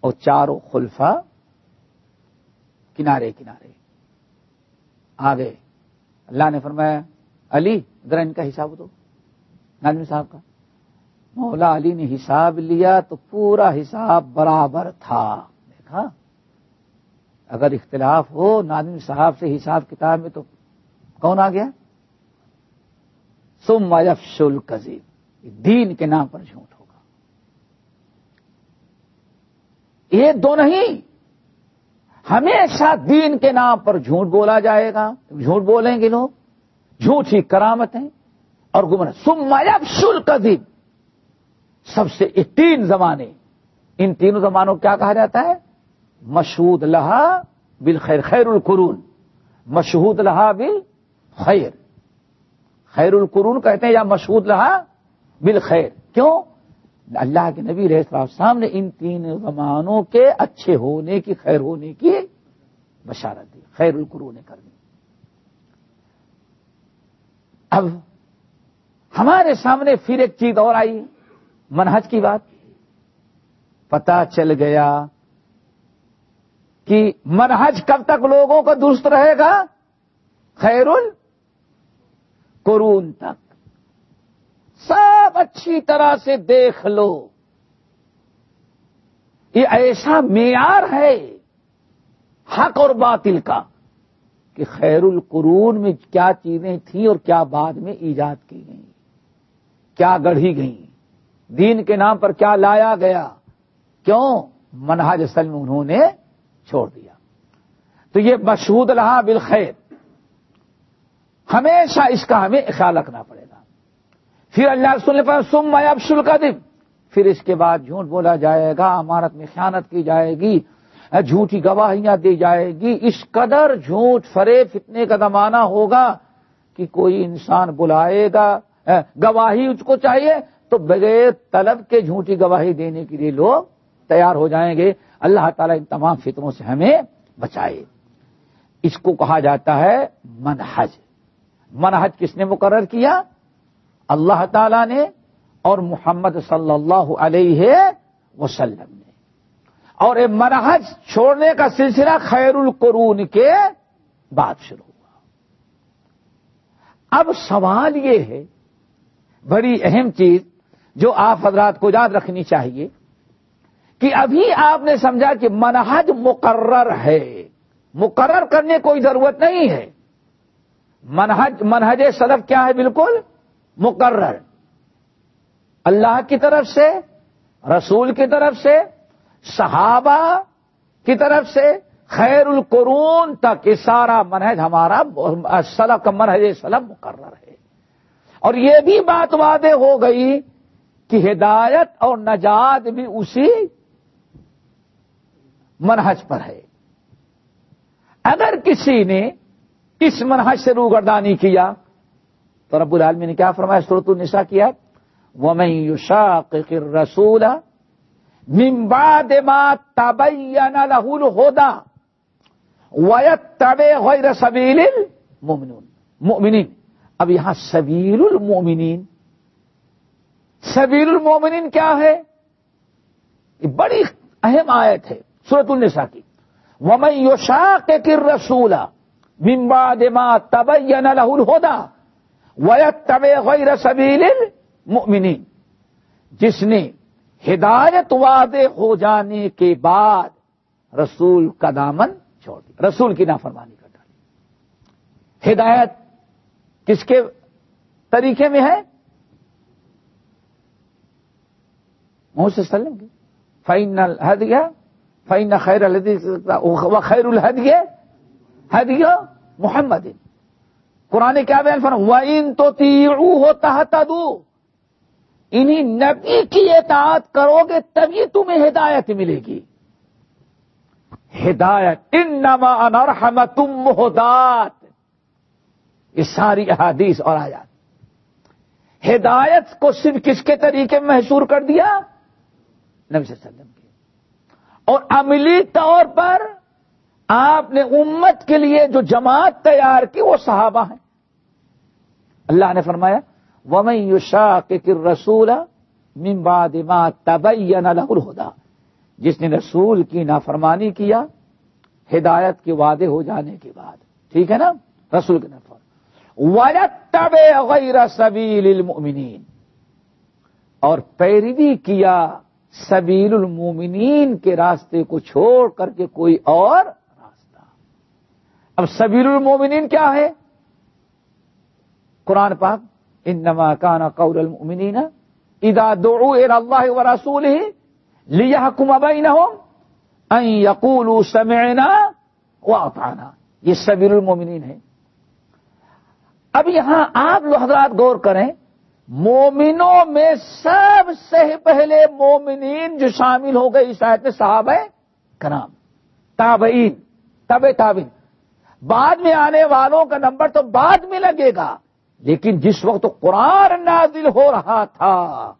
اور چاروں خلفا کنارے کنارے۔ آ گئے اللہ نے فرمایا، علی، ذرا ان کا حساب دو۔ نادمی صاحب کا۔ مولا علی نے حساب لیا تو پورا حساب برابر تھا۔ دیکھا؟ اگر اختلاف ہو، نادم صاحب سے حساب کتاب میں تو کون آ گیا؟ سم وف شل دین کے نام پر جھوٹ ہوگا۔ یہ دو نہیں، ہمیشہ دین کے نام پر جھوٹ بولا جائے گا۔ جھوٹ بولیں گے لوگ؟ جھوٹ ہی کرامتیں اور گمراہ سم مایاب شل قدیم سب سے تین زمانے، ان تینوں زمانوں کیا کہا جاتا ہے؟ مشہود لہا بل خیر خیر القرون۔ مشہود لہا بل خیر۔ خیر القرون کہتے ہیں یا مشہود لہا بل خیر کیوں؟ اللہ کے نبی رہ صاحب نے ان تین زمانوں کے اچھے ہونے کی، خیر ہونے کی بشارت دی۔ خیر القرون کر دی۔ اب ہمارے سامنے پھر ایک چیز اور آئی۔ منہج کی بات۔ پتا چل گیا کہ منہج کب تک لوگوں کا درست رہے گا؟ خیر ال قرون تک۔ سب اچھی طرح سے دیکھ لو۔ یہ ایسا معیار ہے حق اور باطل کا کہ خیر القرون میں کیا چیزیں تھیں اور کیا بعد میں ایجاد کی گئیں۔ کیا گڑھی گئیں۔ دین کے نام پر کیا لایا گیا۔ کیوں؟ منہاج اصل میں انہوں نے چھوڑ دیا۔ تو یہ مشہود رہا بالخیر۔ ہمیشہ اس کا ہمیں خیال رکھنا پڑے گا۔ پھر اللہ رسول پر سم اب شل کا پھر اس کے بعد جھوٹ بولا جائے گا، امارت میں خیانت کی جائے گی، جھوٹی گواہیاں دی جائے گی۔ اس قدر جھوٹ فرے فتنے کا زمانہ ہوگا کہ کوئی انسان بلائے گا۔ گواہی اس کو چاہیے تو بغیر طلب کے جھوٹی گواہی دینے کے لیے لوگ تیار ہو جائیں گے۔ اللہ تعالیٰ ان تمام فطروں سے ہمیں بچائے۔ اس کو کہا جاتا ہے منحج منحج کس نے مقرر کیا؟ اللہ تعالی نے اور محمد صلی اللہ علیہ وسلم نے۔ اور یہ منحج چھوڑنے کا سلسلہ خیر القرون کے بعد شروع ہوا۔ اب سوال یہ ہے، بڑی اہم چیز جو آپ حضرات کو یاد رکھنی چاہیے کہ ابھی آپ نے سمجھا کہ منہج مقرر ہے۔ مقرر کرنے کوئی ضرورت نہیں ہے۔ منہج منہج سلف کیا ہے بالکل؟ مقرر۔ اللہ کی طرف سے، رسول کی طرف سے، صحابہ کی طرف سے خیر القرون تک یہ سارا منہج ہمارا سلف کا منہج سلف مقرر ہے۔ اور یہ بھی بات وعدے ہو گئی کہ ہدایت اور نجات بھی اسی منہج پر ہے۔ اگر کسی نے اس منہج سے روگردانی کیا؟ تو رب العالمی نے کیا فرمایا؟ سورت النساء کیا وہ میں یوشاق رسول ممباد ما تبین له الهدى ويتبع غير سبيل المؤمنين۔ مؤمنين اب یہاں سبیل المومنین سبیل المومنین کیا ہے؟ یہ بڑی اہم آیت ہے سورت النساء کی۔ ومن یوشاق کر رسولا بمبا دما تب له ہودا ويتبع غير سبيل المؤمنين۔ جس نے ہدایت وعدے ہو جانے کے بعد رسول کا دامن چھوڑ دیا، رسول کی نافرمانی کر ڈالی۔ ہدایت کس کے طریقے میں ہے؟ وسلم کی۔ فائن الحدیہ فائن خیر الحدی خیر الحدیہ حدیہ محمد۔ قرآن کیا بیان فرم وائن تو تیڑو ہوتا انہیں نبی کی اطاعت کرو گے تبھی تمہیں ہدایت ملے گی۔ ہدایت ان نما انرحم تم محدات یہ ساری احادیث اور آیات۔ ہدایت کو صرف کس کے طریقے میں محسور کر دیا؟ نبی صلی اللہ علیہ وسلم کے۔ اور عملی طور پر آپ نے امت کے لیے جو جماعت تیار کی وہ صحابہ ہیں۔ اللہ نے فرمایا وہ میں یو شاہ کے کر رسول ممباد تبین الہدا جس نے رسول کی نافرمانی کیا، ہدایت کے وعدے ہو جانے کے بعد۔ ٹھیک ہے نا؟ رسول کے نفر غیر سبیل المؤمنین اور پیروی کیا سبیل المومنین کے راستے کو چھوڑ کر کے کوئی اور اب سبیل المومنین کیا ہے؟ قرآن پاک ان نما کانا قول المؤمنین ادا دعو الى اللہ و رسول ہی لیا حکم ابئی نہ ہو سمعنا واطعنا یہ سبیل المومنین ہے۔ اب یہاں آپ لو حضرات غور کریں، مومنوں میں سب سے پہلے مومنین جو شامل ہو گئے اس آیت میں صاحب کرام، تابعین تب تابعین۔ بعد میں آنے والوں کا نمبر تو بعد میں لگے گا۔ لیکن جس وقت قرآن نازل ہو رہا تھا،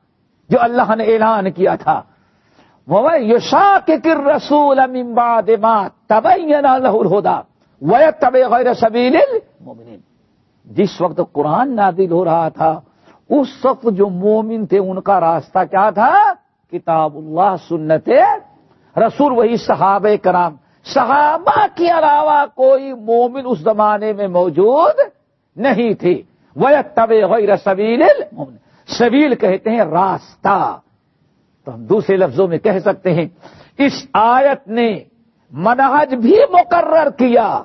جو اللہ نے اعلان کیا تھا وہ یوشا کے کر رسول امباد تب الہدا وہ تب غیر سبیل جس وقت قرآن نازل ہو رہا تھا، اس وقت جو مومن تھے، ان کا راستہ کیا تھا؟ کتاب اللہ سنت رسول، وہی صحابہ کرام۔ صحابہ کے علاوہ کوئی مومن اس زمانے میں موجود نہیں تھے وہ طب غیر سبیل سبیل کہتے ہیں راستہ۔ تو ہم دوسرے لفظوں میں کہہ سکتے ہیں، اس آیت نے منہج بھی مقرر کیا۔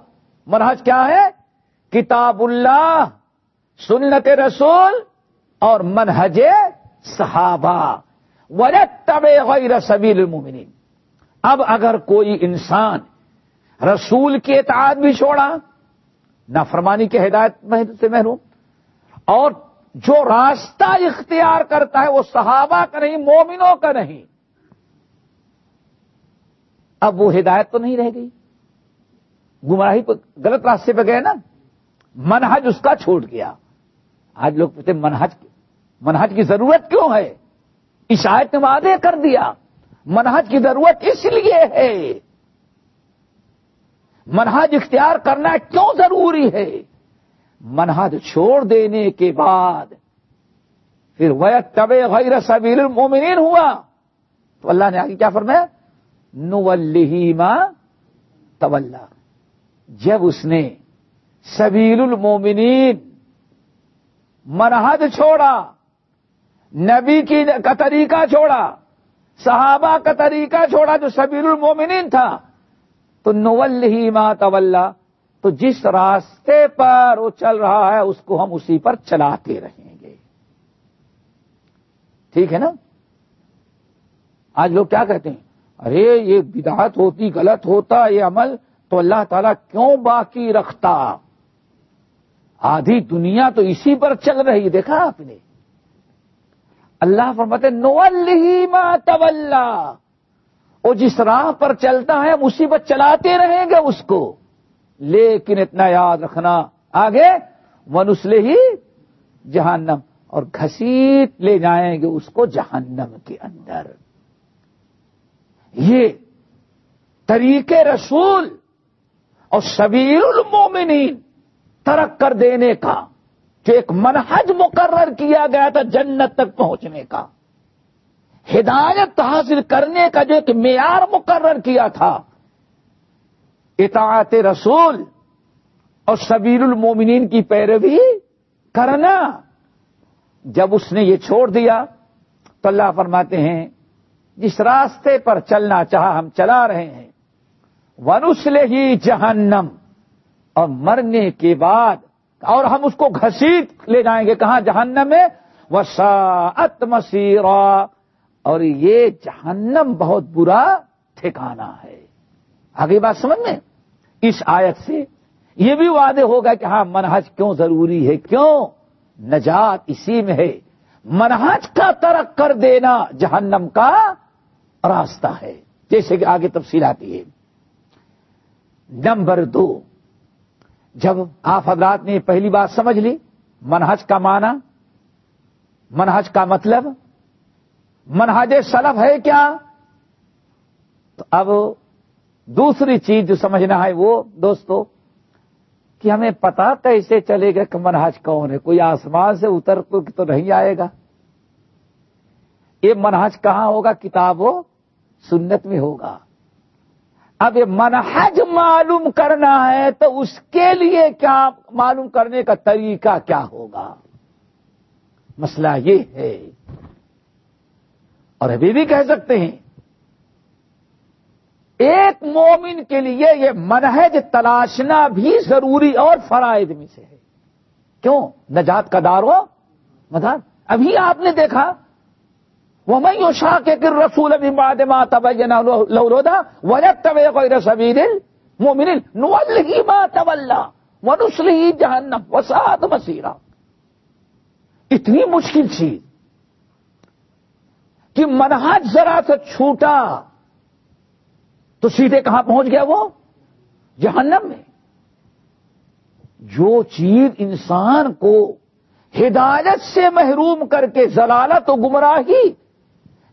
منہج کیا ہے؟ کتاب اللہ، سنت رسول اور منہج صحابہ۔ طب غیر سبیل المومنین اب اگر کوئی انسان رسول کی اطاعت بھی چھوڑا، نافرمانی کے ہدایت سے محروم، اور جو راستہ اختیار کرتا ہے وہ صحابہ کا نہیں، مومنوں کا نہیں، اب وہ ہدایت تو نہیں رہ گئی۔ گمراہی غلط راستے پہ گئے نا۔ منہج اس کا چھوٹ گیا۔ آج لوگ پوچھتے منہج منہج کی ضرورت کیوں ہے؟ عشایت نے وعدے کر دیا۔ منہج کی ضرورت اس لیے ہے۔ منہج اختیار کرنا کیوں ضروری ہے؟ منہج چھوڑ دینے کے بعد۔ پھر وہ طب غیر سبیل المومنین ہوا۔ تو اللہ نے آگے کیا فرمایا؟ نولیما طول جب اس نے سبیل المومنین منہج چھوڑا، نبی کی کا طریقہ چھوڑا صحابہ کا طریقہ چھوڑا جو سبیر المومنین تھا۔ تو نول ہی ما طول تو جس راستے پر وہ چل رہا ہے، اس کو ہم اسی پر چلاتے رہیں گے۔ ٹھیک ہے نا؟ آج لوگ کیا کہتے ہیں؟ ارے، یہ بدعت ہوتی، غلط ہوتا، یہ عمل، تو اللہ تعالیٰ کیوں باقی رکھتا؟ آدھی دنیا تو اسی پر چل رہی، دیکھا آپ نے؟ اللہ فرماتے نولی ما طلّہ وہ جس راہ پر چلتا ہے، مصیبت چلاتے رہیں گے اس کو۔ لیکن اتنا یاد رکھنا۔ آگے منسلے ہی جہنم۔ اور گھسیٹ لے جائیں گے اس کو جہنم کے اندر۔ یہ طریقے رسول اور شبیر المومنین ترک کر دینے کا۔ جو ایک منہج مقرر کیا گیا تھا جنت تک پہنچنے کا۔ ہدایت حاصل کرنے کا جو ایک معیار مقرر کیا تھا۔ اطاعت رسول اور سبیر المومنین کی پیروی کرنا۔ جب اس نے یہ چھوڑ دیا تو اللہ فرماتے ہیں، جس راستے پر چلنا چاہا ہم چلا رہے ہیں۔ ونسلے ہی جہنم۔ اور مرنے کے بعد اور ہم اس کو گھسیٹ لے جائیں گے کہاں؟ جہنم میں۔ وساعت مسیرا اور یہ جہنم بہت برا ٹھکانا ہے۔ آگے بات سمجھ میں؟ اس آیت سے یہ بھی وعدے ہوگا کہ ہاں منہج کیوں ضروری ہے؟ کیوں؟ نجات اسی میں ہے۔ منہج کا ترک کر دینا جہنم کا راستہ ہے۔ جیسے کہ آگے تفصیل آتی ہے۔ نمبر دو۔ جب آپ حضرات نے پہلی بات سمجھ لی، منہج کا معنی، منہج کا مطلب منہج سلف ہے کیا؟ تو اب دوسری چیز جو سمجھنا ہے وہ، دوستو، کہ ہمیں پتا کیسے چلے گا کہ منہج کون ہے؟ کوئی آسمان سے اتر تو نہیں آئے گا۔ یہ منہج کہاں ہوگا؟ کتاب و سنت میں ہوگا۔ اب یہ منہج معلوم کرنا ہے تو اس کے لیے کیا معلوم کرنے کا طریقہ کیا ہوگا؟ مسئلہ یہ ہے۔ اور ابھی بھی کہہ سکتے ہیں، ایک مومن کے لیے یہ منہج تلاشنا بھی ضروری اور فرائض میں سے ہے۔ کیوں؟ نجات کا دار ہو؟ مدار۔ ابھی آپ نے دیکھا وہ میں شاہ کے کر رسول ابھی باد ماں تب لورودا وجہ طب سبیر مومن نول ہی جہنم وسعت مسیرہ اتنی مشکل چیز کہ منہج ذرا سے چھوٹا تو سیدھے کہاں پہنچ گیا وہ؟ جہنم میں. جو چیز انسان کو ہدایت سے محروم کر کے ضلالت و گمراہی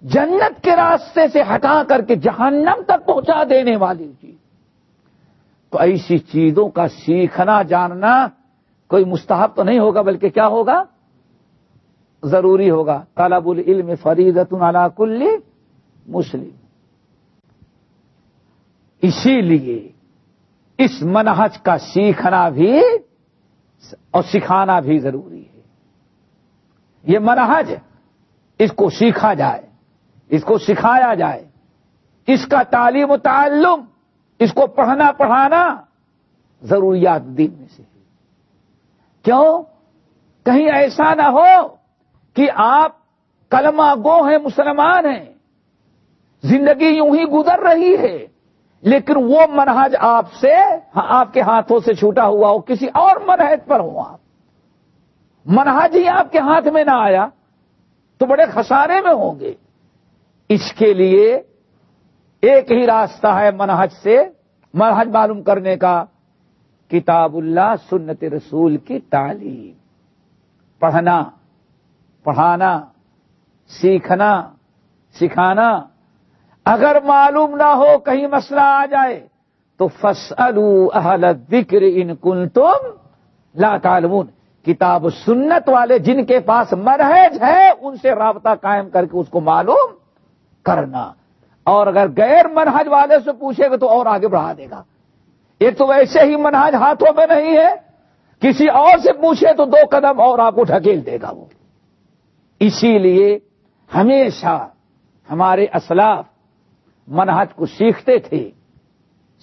جنت کے راستے سے ہٹا کر کے جہنم تک پہنچا دینے والی چیز۔ تو ایسی چیزوں کا سیکھنا، جاننا کوئی مستحب تو نہیں ہوگا، بلکہ کیا ہوگا؟ ضروری ہوگا۔ طالب العلم فریدت علی کل مسلم۔ اسی لیے اس منہج کا سیکھنا بھی اور سکھانا بھی ضروری ہے۔ یہ منہج اس کو سیکھا جائے۔ اس کو سکھایا جائے۔ اس کا تعلیم و تعلم، اس کو پڑھنا پڑھانا ضروریات دین میں سے۔ کیوں؟ کہیں ایسا نہ ہو کہ آپ کلمہ گو ہیں، مسلمان ہیں، زندگی یوں ہی گزر رہی ہے، لیکن وہ منہج آپ سے، آپ کے ہاتھوں سے چھوٹا ہوا ہو، کسی اور منہج پر ہو آپ۔ منہج ہی آپ کے ہاتھ میں نہ آیا تو بڑے خسارے میں ہوں گے۔ اس کے لیے ایک ہی راستہ ہے منہج سے، منہج معلوم کرنے کا، کتاب اللہ، سنت رسول کی تعلیم۔ پڑھنا، پڑھانا، سیکھنا، سکھانا۔ اگر معلوم نہ ہو، کہیں مسئلہ آ جائے، تو اہل ذکر ان کن تم لا تعلمون۔ کتاب سنت والے جن کے پاس مرحج ہے، ان سے رابطہ قائم کر کے اس کو معلوم کرنا۔ اور اگر غیر منہج والے سے پوچھے گا تو اور آگے بڑھا دے گا۔ ایک تو ویسے ہی منہج ہاتھوں میں نہیں ہے۔ کسی اور سے پوچھے تو دو قدم اور آپ کو ڈھکیل دے گا وہ۔ اسی لیے ہمیشہ ہمارے اسلاف منہج کو سیکھتے تھے،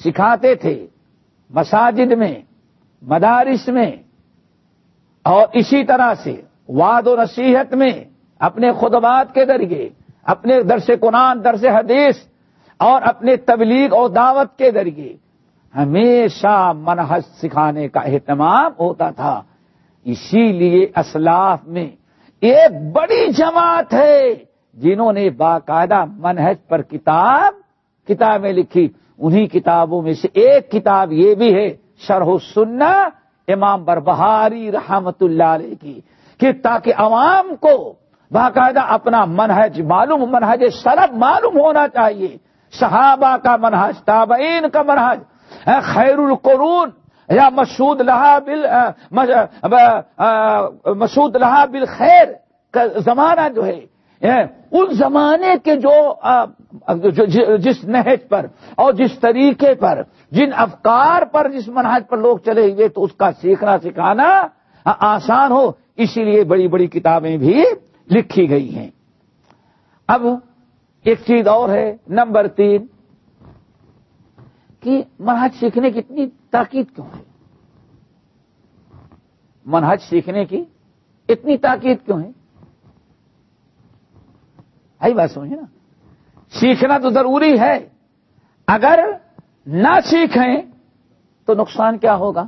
سکھاتے تھے مساجد میں، مدارس میں۔ اور اسی طرح سے واد و نصیحت میں، اپنے خطبات کے ذریعے۔ اپنے درس قرآن، درس حدیث اور اپنے تبلیغ اور دعوت کے ذریعے ہمیشہ منہج سکھانے کا اہتمام ہوتا تھا۔ اسی لیے اسلاف میں ایک بڑی جماعت ہے جنہوں نے باقاعدہ منہج پر کتاب، کتابیں لکھی۔ انہی کتابوں میں سے ایک کتاب یہ بھی ہے، شرح سننا امام بربہاری رحمت اللہ علیہ کی کہ تاکہ عوام کو باقاعدہ اپنا منہج معلوم، منہج سلب معلوم ہونا چاہیے۔ صحابہ کا منہج، تابعین کا منہج۔ خیر القرون، یا مسعود لہا بل مسعود لہا بل خیر کا زمانہ جو ہے ان زمانے کے جو، جس نہج پر اور جس طریقے پر، جن افکار پر جس منہج پر لوگ چلے ہوئے، تو اس کا سیکھنا، سکھانا، آسان ہو۔ اسی لیے بڑی بڑی کتابیں بھی لکھی گئی ہیں۔ اب ایک چیز اور ہے، نمبر تین، کہ منہج سیکھنے کی اتنی تاکید کیوں ہے؟ منہج سیکھنے کی اتنی تاکید کیوں ہے؟ آئی بات سمجھے نا؟ سیکھنا تو ضروری ہے، اگر نہ سیکھیں تو نقصان کیا ہوگا؟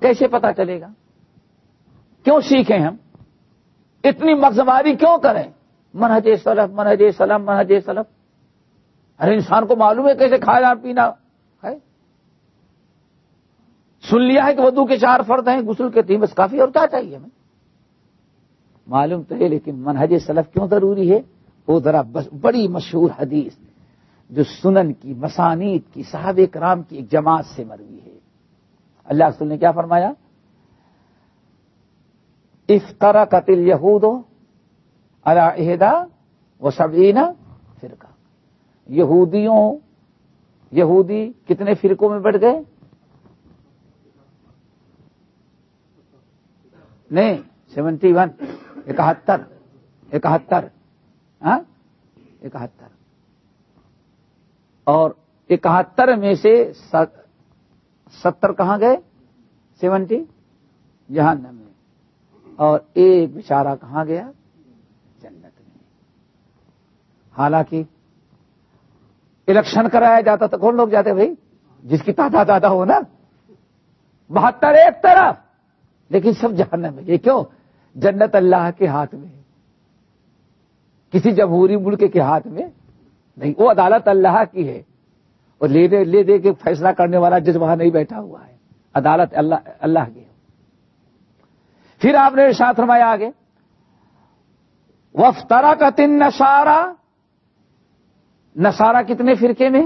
کیسے پتا چلے گا؟ کیوں سیکھیں ہم؟ اتنی مغزماری کیوں کریں؟ منہج سلف، منہج سلم منہج سلف۔ ارے انسان کو معلوم ہے کیسے کھانا پینا، ہے؟ سن لیا ہے کہ وضو کے چار فرد ہیں، غسل کے تین، بس کافی اور کیا چاہیے ہمیں؟ معلوم تو ہے، لیکن منہج سلف کیوں ضروری ہے؟ وہ ذرا بڑی مشہور حدیث جو سنن کی، مسانید کی، صحابہ کرام کی ایک جماعت سے مروی ہے۔ اللہ رسول نے کیا فرمایا؟ افطرا قتل یہود عہدہ و سبینہ فرقہ یہودیوں یہودی کتنے فرقوں میں بڑھ گئے؟ نہیں، سیونٹی ون، اکہتر اکہتر ہاں؟ اکہتر۔ اور اکہتر میں سے ستر کہاں گئے؟ سیونٹی؟ جہنم میں۔ اور ایک بچارہ کہاں گیا؟ جنت میں۔ حالانکہ الیکشن کرایا جاتا تو کون لوگ جاتے بھائی؟ جس کی تعداد زیادہ ہو نا۔ بہتر ایک طرف۔ لیکن سب جہنم میں۔ یہ کیوں؟ جنت اللہ کے ہاتھ میں۔ کسی جمہوری ملک کے ہاتھ میں نہیں، وہ عدالت اللہ کی ہے۔ اور لے دے لے دے کے فیصلہ کرنے والا جس وہاں نہیں بیٹھا ہوا ہے۔ عدالت اللہ اللہ کی پھر آپ نے ساتھ فرمایا آگے۔ وفترا کا تن نسارا نسارا کتنے فرقے میں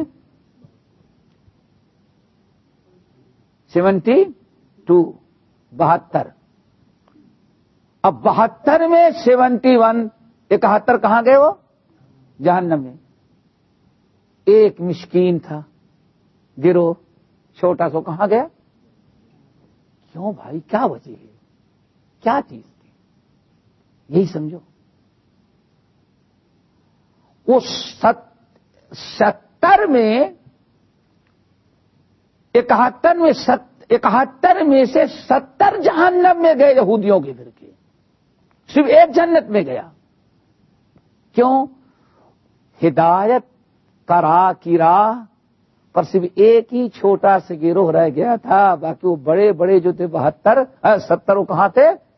سیونٹی ٹو، بہتر۔ اب بہتر میں سیونٹی ون، اکہتر کہاں گئے وہ؟ جہنم میں۔ ایک مشکین تھا گرو چھوٹا سو کہاں گیا؟ کیوں بھائی؟ کیا وجہ ہے؟ کیا چیز تھی؟ یہی سمجھو۔ وہ ستر میں، اکہتر میں اکہتر میں سے ستر جہنم میں گئے یہودیوں کے پھر کے۔ صرف ایک جنت میں گیا۔ کیوں؟ ہدایت کرا کی راہ پر صرف ایک ہی چھوٹا سے گروہ رہ گیا تھا، باقی وہ بڑے بڑے جو تھے، بہتر، ستر وہ کہاں تھے؟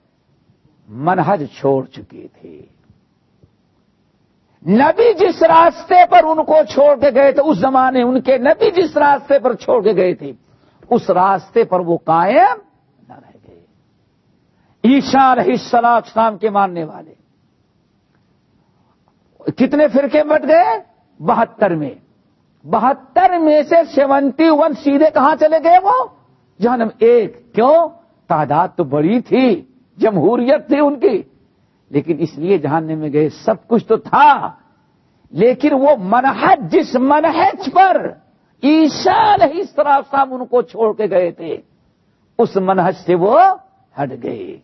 منہج چھوڑ چکے تھے۔ نبی جس راستے پر ان کو چھوڑ کے گئے تھے، اس زمانے ان کے نبی جس راستے پر چھوڑ کے گئے تھے، اس راستے پر وہ قائم نہ رہ گئے۔ عیشا رہی اسلام کے ماننے والے۔ کتنے فرقے بٹ گئے؟ بہتر میں۔ بہتر میں سے سیونٹی ون سیدھے کہاں چلے گئے وہ؟ جہنم۔ ایک، کیوں؟ تعداد تو بڑی تھی۔ جمہوریت تھی ان کی۔ لیکن اس لیے جہاننے میں گئے، سب کچھ تو تھا۔ لیکن وہ منہج جس منہج پر عیشا نہیں صاحب ان کو چھوڑ کے گئے تھے، اس منہج سے وہ ہٹ گئے۔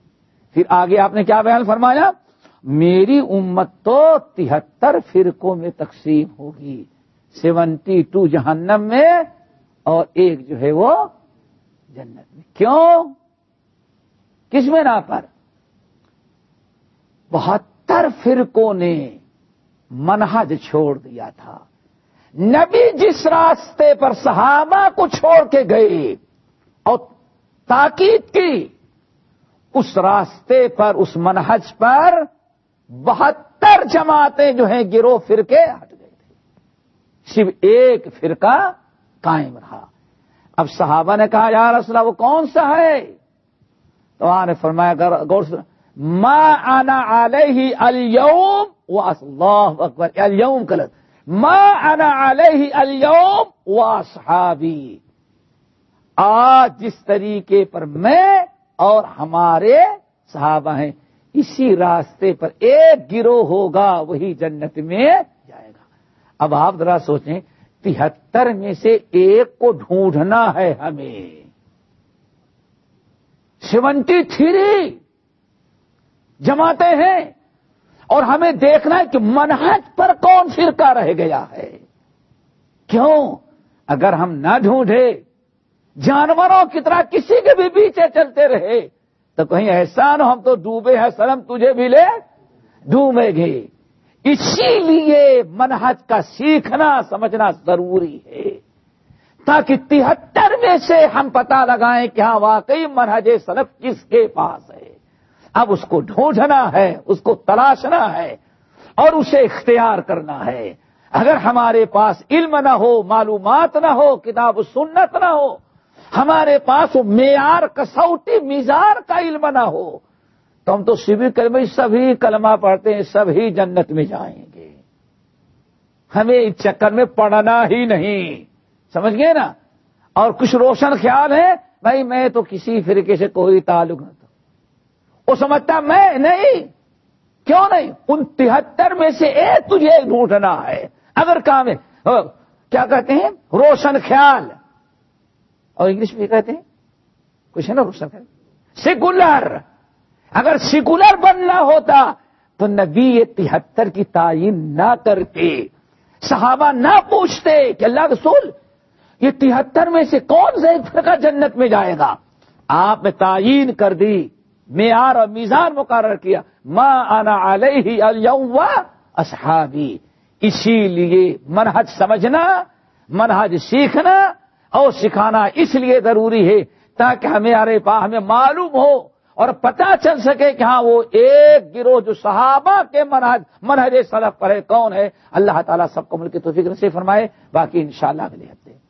پھر آگے آپ نے کیا بیان فرمایا؟ میری امت تو تہتر فرقوں میں تقسیم ہوگی۔ سیونٹی ٹو جہنم میں اور ایک جو ہے وہ جنت میں۔ کیوں؟ کس میں پر؟ بہتر فرقوں نے منہج چھوڑ دیا تھا۔ نبی جس راستے پر صحابہ کو چھوڑ کے گئے اور تاکید کی، اس راستے پر، اس منہج پر بہتر جماعتیں جو ہیں گروہ فرقے ہٹ گئے تھے۔ صرف ایک فرقہ قائم رہا۔ اب صحابہ نے کہا، یا رسول اللہ، وہ کون سا ہے؟ تو آ نے فرمایا غور سے ما انا علیہ اليوم و اللہ اکبر اليوم غلط ما انا علیہ اليوم و اصحابی آج جس طریقے پر میں اور ہمارے صحابہ ہیں، اسی راستے پر ایک گروہ ہوگا، وہی جنت میں جائے گا۔ اب آپ ذرا سوچیں، تہتر میں سے ایک کو ڈھونڈنا ہے ہمیں۔ سیونٹی تھری جماتے ہیں اور ہمیں دیکھنا ہے کہ منہج پر کون فرقہ رہ گیا ہے۔ کیوں؟ اگر ہم نہ ڈھونڈے جانوروں کی طرح کسی کے بھی پیچھے چلتے رہے، تو کہیں ایسا نہ ہم تو ڈوبے ہیں سلم تجھے بھی لے ڈوبے گے۔ اسی لیے منہج کا سیکھنا، سمجھنا ضروری ہے۔ تاکہ تہتر میں سے ہم پتا لگائیں کہ ہاں واقعی منہج سلف کس کے پاس ہے۔ اب اس کو ڈھونڈنا ہے، اس کو تلاشنا ہے اور اسے اختیار کرنا ہے۔ اگر ہمارے پاس علم نہ ہو، معلومات نہ ہو، کتاب سنت نہ ہو، ہمارے پاس معیار کسوٹی، مزار کا علم نہ ہو، تو ہم تو سبھی کلمہ سبھی کلمہ پڑھتے ہیں، سبھی جنت میں جائیں گے۔ ہمیں اس چکر میں پڑھنا ہی نہیں۔ سمجھ گئے نا؟ اور کچھ روشن خیال ہے بھائی میں تو کسی فرقے سے کوئی تعلق نہ وہ سمجھتا میں نہیں۔ کیوں نہیں؟ ان تہتر میں سے ایک تجھے ڈھونڈنا ہے۔ اگر کام ہے۔ کیا کہتے ہیں؟ روشن خیال۔ اور انگلش میں کہتے ہیں؟ کچھ ہے نا روشن خیال؟ سیکولر۔ اگر سیکولر بننا ہوتا تو نبی یہ تہتر کی تعین نہ کرتے۔ صحابہ نہ پوچھتے کہ اللہ رسول یہ تہتر میں سے کون سا ایک فرقہ جنت میں جائے گا؟ آپ نے تعین کر دی، معیار اور میزان مقرر کیا۔ ماں آنا علیہ اليوم اصحابی۔ اسی لیے منہج سمجھنا، منہج سیکھنا اور سکھانا اس لیے ضروری ہے تاکہ ہمیں ارے پا ہمیں معلوم ہو اور پتا چل سکے کہ ہاں وہ ایک گروہ جو صحابہ کے منہج منہج سلف پر ہے، کون ہے؟ اللہ تعالیٰ سب کو ملک تو فکر سے فرمائے۔ باقی انشاءاللہ اگلے ہفتے۔